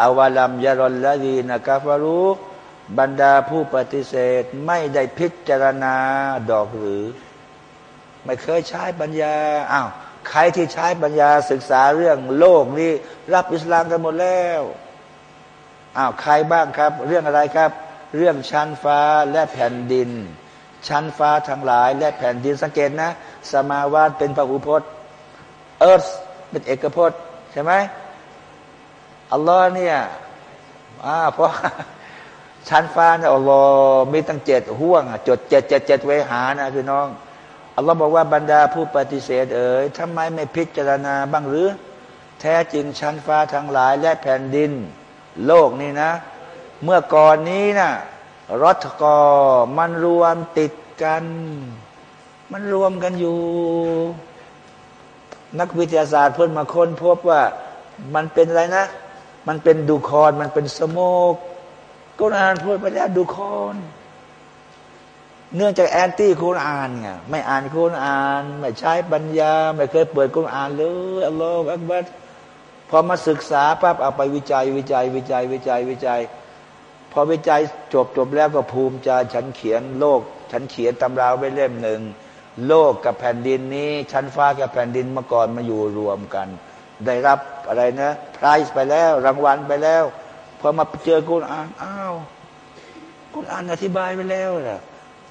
อาวาลัมยารลละดีนะกาฟารุบรรดาผู้ปฏิเสธไม่ได้พิจารณาดอกหรือ ไม่เคยใช้ปัญญาอ้าวใครที่ใช้ปัญญาศึกษาเรื่องโลกนี้ รับอิสลามกันหมดแล้ว อ้าวใครบ้างครับ เรื่องอะไรครับ เรื่องชั้นฟ้าและแผ่นดิน ชั้นฟ้าทั้งหลายและแผ่นดินสังเกตนะ สมาวาตเป็นพระอุพจน์เอิร์ธเป็นเอกพจน์ใช่ไหมอัลลอฮ์เนี่ยอ่าเพราะชั้นฟ้าเนี่ยอัลลอฮ์มีตั้งเจ็ดห่วงจดเจ็ดเจ็ดเจ็ดไว้หานะคือน้องอัลลอฮ์บอกว่าบรรดาผู้ปฏิเสธเอ๋ยทำไมไม่พิจารณาบ้างหรือ แท้จริงชั้นฟ้าทั้งหลายและแผ่นดิน โลกนี่นะ เมื่อก่อนนี้นะรัฐกอมันรวมติดกัน มันรวมกันอยู่ นักวิทยาศาสตร์เพิ่นมาค้นพบว่ามันเป็นอะไรนะ มันเป็นดูคอน มันเป็นสโมกกุรอานพูดไปแล้วดูคอน เนื่องจากแอนตี้คุรอานไงไม่อ่านคุรอาน ไม่ใช้ปัญญา ไม่เคยเปิดคุรอานเลยอัลลอฮฺอักบัร พอมาศึกษาปั๊บเอาไปวิจัยวิจัยวิจัยวิจัยวิจัย พอวิจัยจบจบแล้วก็ภูมิใจฉันเขียนโลก ฉันเขียนตำราไว้เล่มหนึ่งโลกกับแผ่นดินนี้ ชั้นฟ้ากับแผ่นดินเมื่อก่อนมาอยู่รวมกัน ได้รับอะไรนะไพรส์ไปแล้วรางวัลไปแล้วพอมาเจอกุณอ่านอ้าวกุณอ่านอธิบายไปแล้วนะ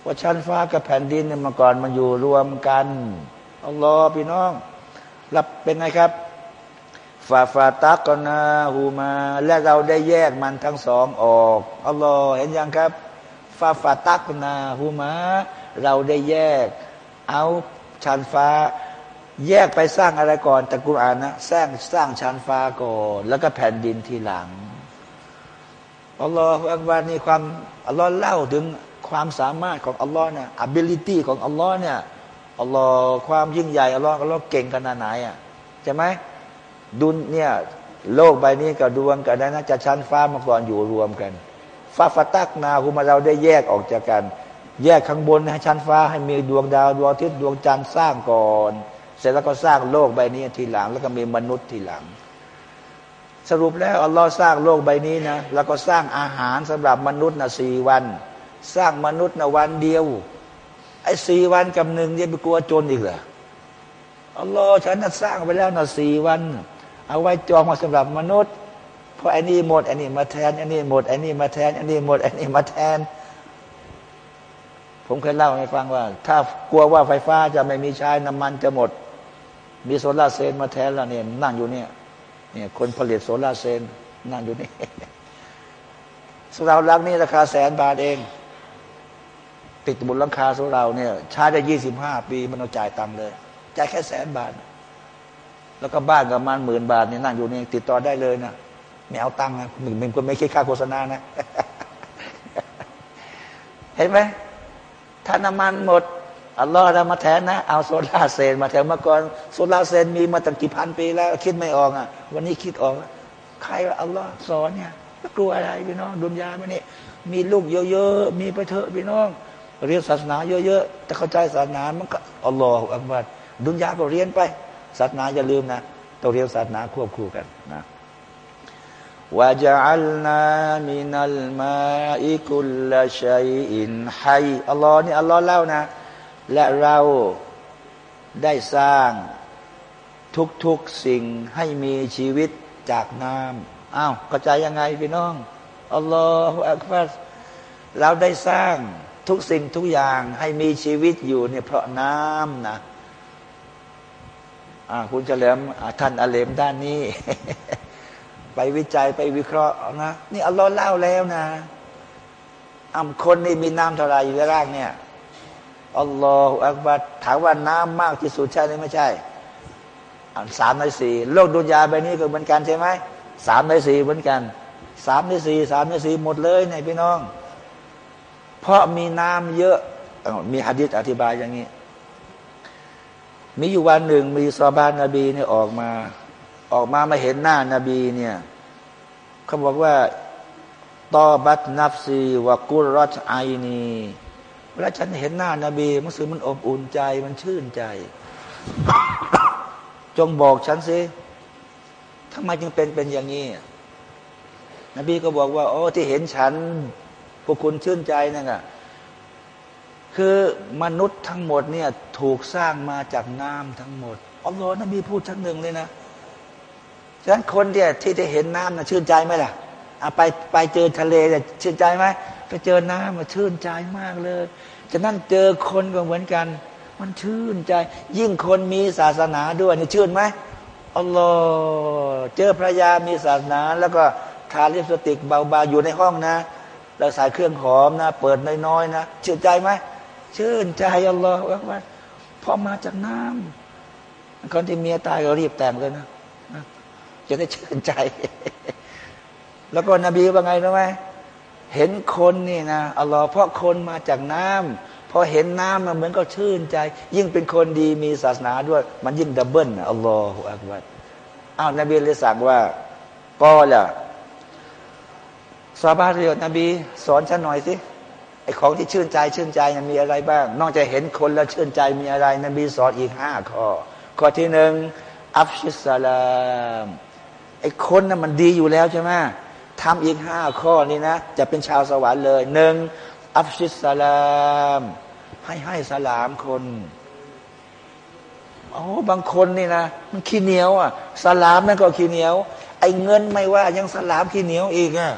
ว่าชั้นฟ้ากับแผ่นดินเนี่ยมาก่อนมันอยู่รวมกันอัลลอฮ์พี่น้องรับเป็นไงครับ ฟาฟาตักกนาหูมา และเราได้แยกมันทั้งสองออกอัลลอฮ์เห็นยังครับฟาฟาตักนาหูมา เราได้แยก เอาชั้นฟ้า แยกไปสร้างอะไรก่อนต่กุรอานนะสร้างสร้างชั้นฟ้าก่อนแล้วก็แผ่นดินทีหลังอัลลอฮฺอักบารนี่ความอัลลอฮ์เล่าถึงความสามารถของอัลลอฮ์เนี่ย ability ของอัลลอฮ์เนี่ยอัลลอฮ์ความยิ่งใหญ่อัลลอฮ์อัลลอฮ์เก่งขนาดไหนอะใช่ไหม ดุนเนี่ยโลกใบนี้กับดวงกับนั้นจะชั้นฟ้ามาก่อนอยู่รวมกันฟ้าฟาตักนาคุมาเราได้แยกออกจากกัน แยกข้างบนให้ชั้นฟ้าให้มีดวงดาวดวงอาทิตย์ดวงจันทร์สร้างก่อน เสร็จแล้วก็สร้างโลกใบนี้ทีหลัง แล้วก็มีมนุษย์ทีหลัง สรุปแล้วอัลลอฮ์สร้างโลกใบนี้นะแล้วก็สร้างอาหารสำหรับมนุษย์นะสี่วัน สร้างมนุษย์นะวันเดียวไอ้สี่วันกับหนึ่งเนี่ยไปกลัวจนอีกเหรออัลลอฮ์ฉันน่ะสร้างไปแล้วนะสี่วัน เอาไว้จองมาสำหรับมนุษย์พอไอ้นี่หมดไอ้นี่มาแทนไอ้นี่หมดไอ้นี่มาแทนไอ้นี่หมดไอ้นี่มาแทน ผมเคยเล่าให้ฟังว่า ถ้ากลัวว่าไฟฟ้าจะไม่มีใช้น้ำมันจะหมด มีโซลาเซลล์มาแทนแล้วเนี่ยนั่งอยู่เนี่ยเนี่ยคนผลิตโซลาเซลล์นั่งอยู่นี่สุราลังนี่ราคาแสนบาทเอง ติดบนหลังคาสุราเนี่ยใช้ได้ยี่สิบห้าปีมันเอาจ่ายตังค์เลยจ่ายแค่แสนบาท แล้วก็บ้านกับมันหมื่นบาทเนี่ยนั่งอยู่นี่ติดต่อได้เลยนะไม่เอาตังค์นะหนึ่งเป็นคนไม่คิดค่าโฆษณานะ เห็นไหมถ้าน้ำมันหมดอัลลอฮ์เรามาแทนนะ เอาโซลาเซนมาแทนเมื่อก่อนโซลาเซนมีมาตั้งกี่พันปีแล้ว คิดไม่ออกอะ วันนี้คิดออกใครอัลลอฮ์สอนเนี่ยกลัวอะไรพี่น้องดุนยาไม่นี่มีลูกเยอะๆมีไปเถอะพี่น้อง เรียนศาสนาเยอะๆแต่เข้าใจศาสนามันก็อัลลอฮฺอักบัดดุนยาก็เรียนไป ศาสนาอย่าลืมนะต้องเรียนศาสนาควบคู่กันนะวะจัลนามินัลมาอิคุลลชัยอินไฮอัลลอฮ์นี่อัลลอฮ์เล่านะ และเราได้สร้างทุกๆสิ่งให้มีชีวิตจากน้ำอ้าวเข้าใจยังไงพี่น้องอัลลอฮฺอักบัรเราได้สร้างทุกสิ่งทุกอย่างให้มีชีวิตอยู่เนี่ยเพราะน้ำนะ คุณเฉลิมท่านอาเลมด้านนี้ ไปวิจัยไปวิเคราะห์นะนี่อัลลอฮ์เล่าแล้วนะอ่าคนนี่มีน้ำเท่าไรอยู่ในร่างเนี่ยอัลลอฮฺอักบัดถามว่าน้ำมากที่สุดใช่หรือไม่ใช่สามในสี่โลกดุนยาใบนี้ก็เหมือนกันใช่ไหมสามในสี่เหมือนกันสามในสี่สามในสี่หมดเลยเนี่ยพี่น้อง เพราะมีน้ำเยอะมีฮะดิษอธิบายอย่างนี้ มีอยู่วันหนึ่งมีซาบานนบีเนี่ยออกมา ออกมามาเห็นหน้านาบีเนี่ยเขาบอกว่าตอบัตนับซีวากุรตไอนีเวลาฉันเห็นหน้านาบีมันสึกมันอบอุ่นใจมันชื่นใจ จงบอกฉันสิทำไมจึงเป็นเป็นอย่างนี้ นบีก็บอกว่า โอ้ที่เห็นฉันพวกคุณชื่นใจนั่นอะ คือมนุษย์ทั้งหมดเนี่ยถูกสร้างมาจากน้ำทั้งหมดอัลลอฮ์นบีพูดชั้นหนึ่งเลยนะฉะนั้นคนเนี่ยที่ได้เห็นน้ำนะชื่นใจไหมล่ะไปไปเจอทะเลเนี่ยชื่นใจไหมไปเจอน้ำมาชื่นใจมากเลยฉะนั้นเจอคนก็เหมือนกัน มันชื่นใจ ยิ่งคนมีศาสนาด้วยนี่ชื่นไหมอัลลอฮ์เจอพระยามีศาสนา แล้วก็ทาลิปสติกเบาๆอยู่ในห้องนะ แล้วใส่เครื่องหอมนะ เปิดน้อยๆนะชื่นใจไหม ชื่นใจอัลลอฮ์ว่าพอมาจากน้ำคนที่เมียตายก็รีบแต่งเลยนะจะได้ชื่นใจ แล้วก็นบีว่าไงรู้ไหมเห็นคนนี่นะอัลลอฮ์เพราะคนมาจากน้ำพอเห็นน้ำมันเหมือนก็ชื่นใจ ยิ่งเป็นคนดีมีศาสนาด้วย มันยิ่งดับเบิลอัลลอฮฺอักบัดอ้าวนบีเลยสั่งว่าก็ล่ะสาบาเรียนบี สอนฉันหน่อยสิ อของที่ชื่นใจชื่นใจมันมีอะไรบ้าง นอกจากเห็นคนแล้วชื่นใจมีอะไรนบีสอนอีกห้าข้อ ข้อที่หนึ่งอัฟชิสลามไอ้คนนั้นมันดีอยู่แล้วใช่ไหมทำอีกห้าข้อนี้นะ จะเป็นชาวสวรรค์เลยหนึ่งอัฟชิสสลามให้ให้สลามคนโอ๋อบางคนนี่นะมันขี้เหนียวอะ สลามนั่นก็ขี้เหนียว ไอ้เงินไม่ว่ายังสลามขี้เหนียวอีกอะ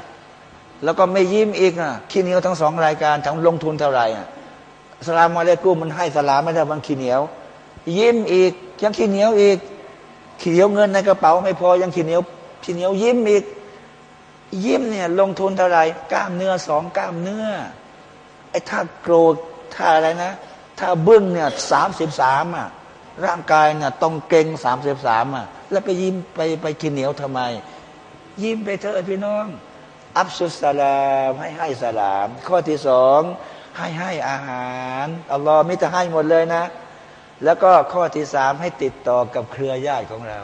แล้วก็ไม่ยิ้มอีกอะขี้เหนียวทั้งสองรายการทั้งลงทุนเท่าไหร่อะสลามมาเลกุมมันให้สลามไม่ได้บางขี้เหนียว ยิ้มอีก ยังขี้เหนียวอีกขี้เหนียวเงินในกระเป๋าไม่พอยังขี้เหนียวขี้เหนียวยิ้มอีก ยิ้มเนี่ย ลงทุนเท่าไหร่กล้ามเนื้อสองกล้ามเนื้อไอ้ถ้าโกรธถ้าอะไรนะ ถ้าบึ้งเนี่ยสามสิบสามอะร่างกายเนี่ยต้องเก่งสามสิบสามอะแล้วไปยิ้มไปไปกินเหนียวทำไม ยิ้มไปเถอะพี่น้อง อับสุสสลามให้ให้สลาม ข้อที่สองให้ให้อาหารอัลลอฮ์มิจะให้หมดเลยนะ แล้วก็ข้อที่สามให้ติดต่อกับเครือญาติของเรา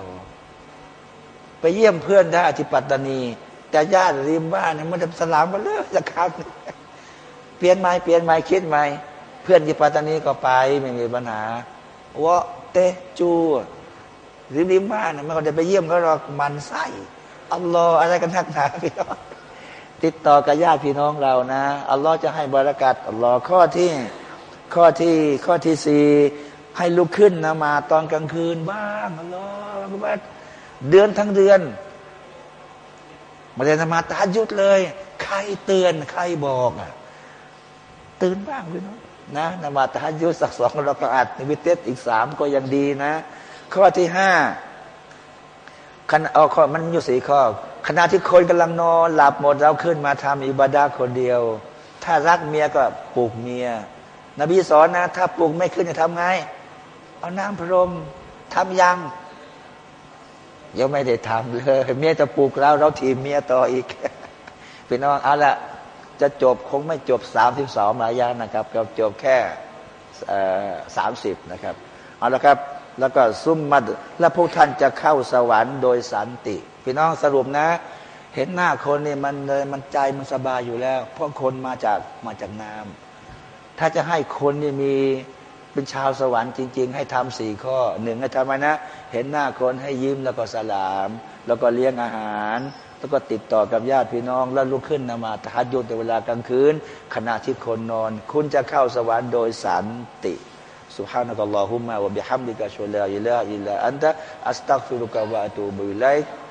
ไปเยี่ยมเพื่อนได้ที่ปัตตานี แต่ญาติริมบ้านเนี่ยมันจะสลามมาเลยจะคำเปลี่ยนไหมเปลี่ยนไหมคิดไหมเพื่อนที่ปัตตานีก็ไปไม่มีปัญหาวะเตจูริมริมบ้านเนี่ยมันก็จะไปเยี่ยมเขาหรอกมันไส้อัลลอฮ์อะไรกันทักหนาพี่น้อง ติดต่อกับญาติพี่น้องเรานะอัลลอฮ์จะให้บารักัดอัลลอฮ์ข้อที่ข้อที่ข้อที่สี่ให้ลุกขึ้นนะมาตอนกลางคืนบ้างอัลลอฮ์บัดเดือนทั้งเดือนมาเรียนมาตาหยุดเลย ใครเตือนใครบอกอะตื่นบ้างพี่น้องนะนมาตาหยุดสักสองเราก็อัดนิวิเตสอีกสามก็ยังดีนะ ข้อที่ห้าขณะเอาข้อมันอยู่สี่ข้อ ขณะที่คนกำลังนอน หลับหมดเราขึ้นมาทำอิบาดาคนเดียว ถ้ารักเมียก็ปลุกเมีย นบีสอนนะ ถ้าปลุกไม่ขึ้นจะทำไง เอาน้ำพรมทำยังยังไม่ได้ทำเลยเมียจะปลุกเราเราถีเมียต่ออีกพี่น้องเอาละจะจบคงไม่จบสามสิบสองมายานะครับเราจบแค่สามสิบนะครับเอาละครับ แล้วก็ซุ่มมัดแล้วพวกท่านจะเข้าสวรรค์โดยสันติ พี่น้องสรุปนะ เห็นหน้าคนนี่มันเลยมันใจมันสบายอยู่แล้ว เพราะคนมาจากมาจากน้ำ ถ้าจะให้คนนี่มีเป็นชาวสวรรค์จริง ๆ ให้ทำสี่ข้อหนึ่งให้ทำไมนะ เห็นหน้าคนให้ยิ้มแล้วก็สลาม แล้วก็เลี้ยงอาหาร แล้วก็ติดต่อกับญาติพี่น้อง แล้วลุกขึ้นนมาทหัดยุติเวลากลางคืน ขณะที่คนนอน คุณจะเข้าสวรรค์โดยสันติสุฮานะกัลลอฮุมะวะบิฮัมดิกะชุลลาอิลาอิลาอันตะอัสตักฟิรุกะวะตูบุไล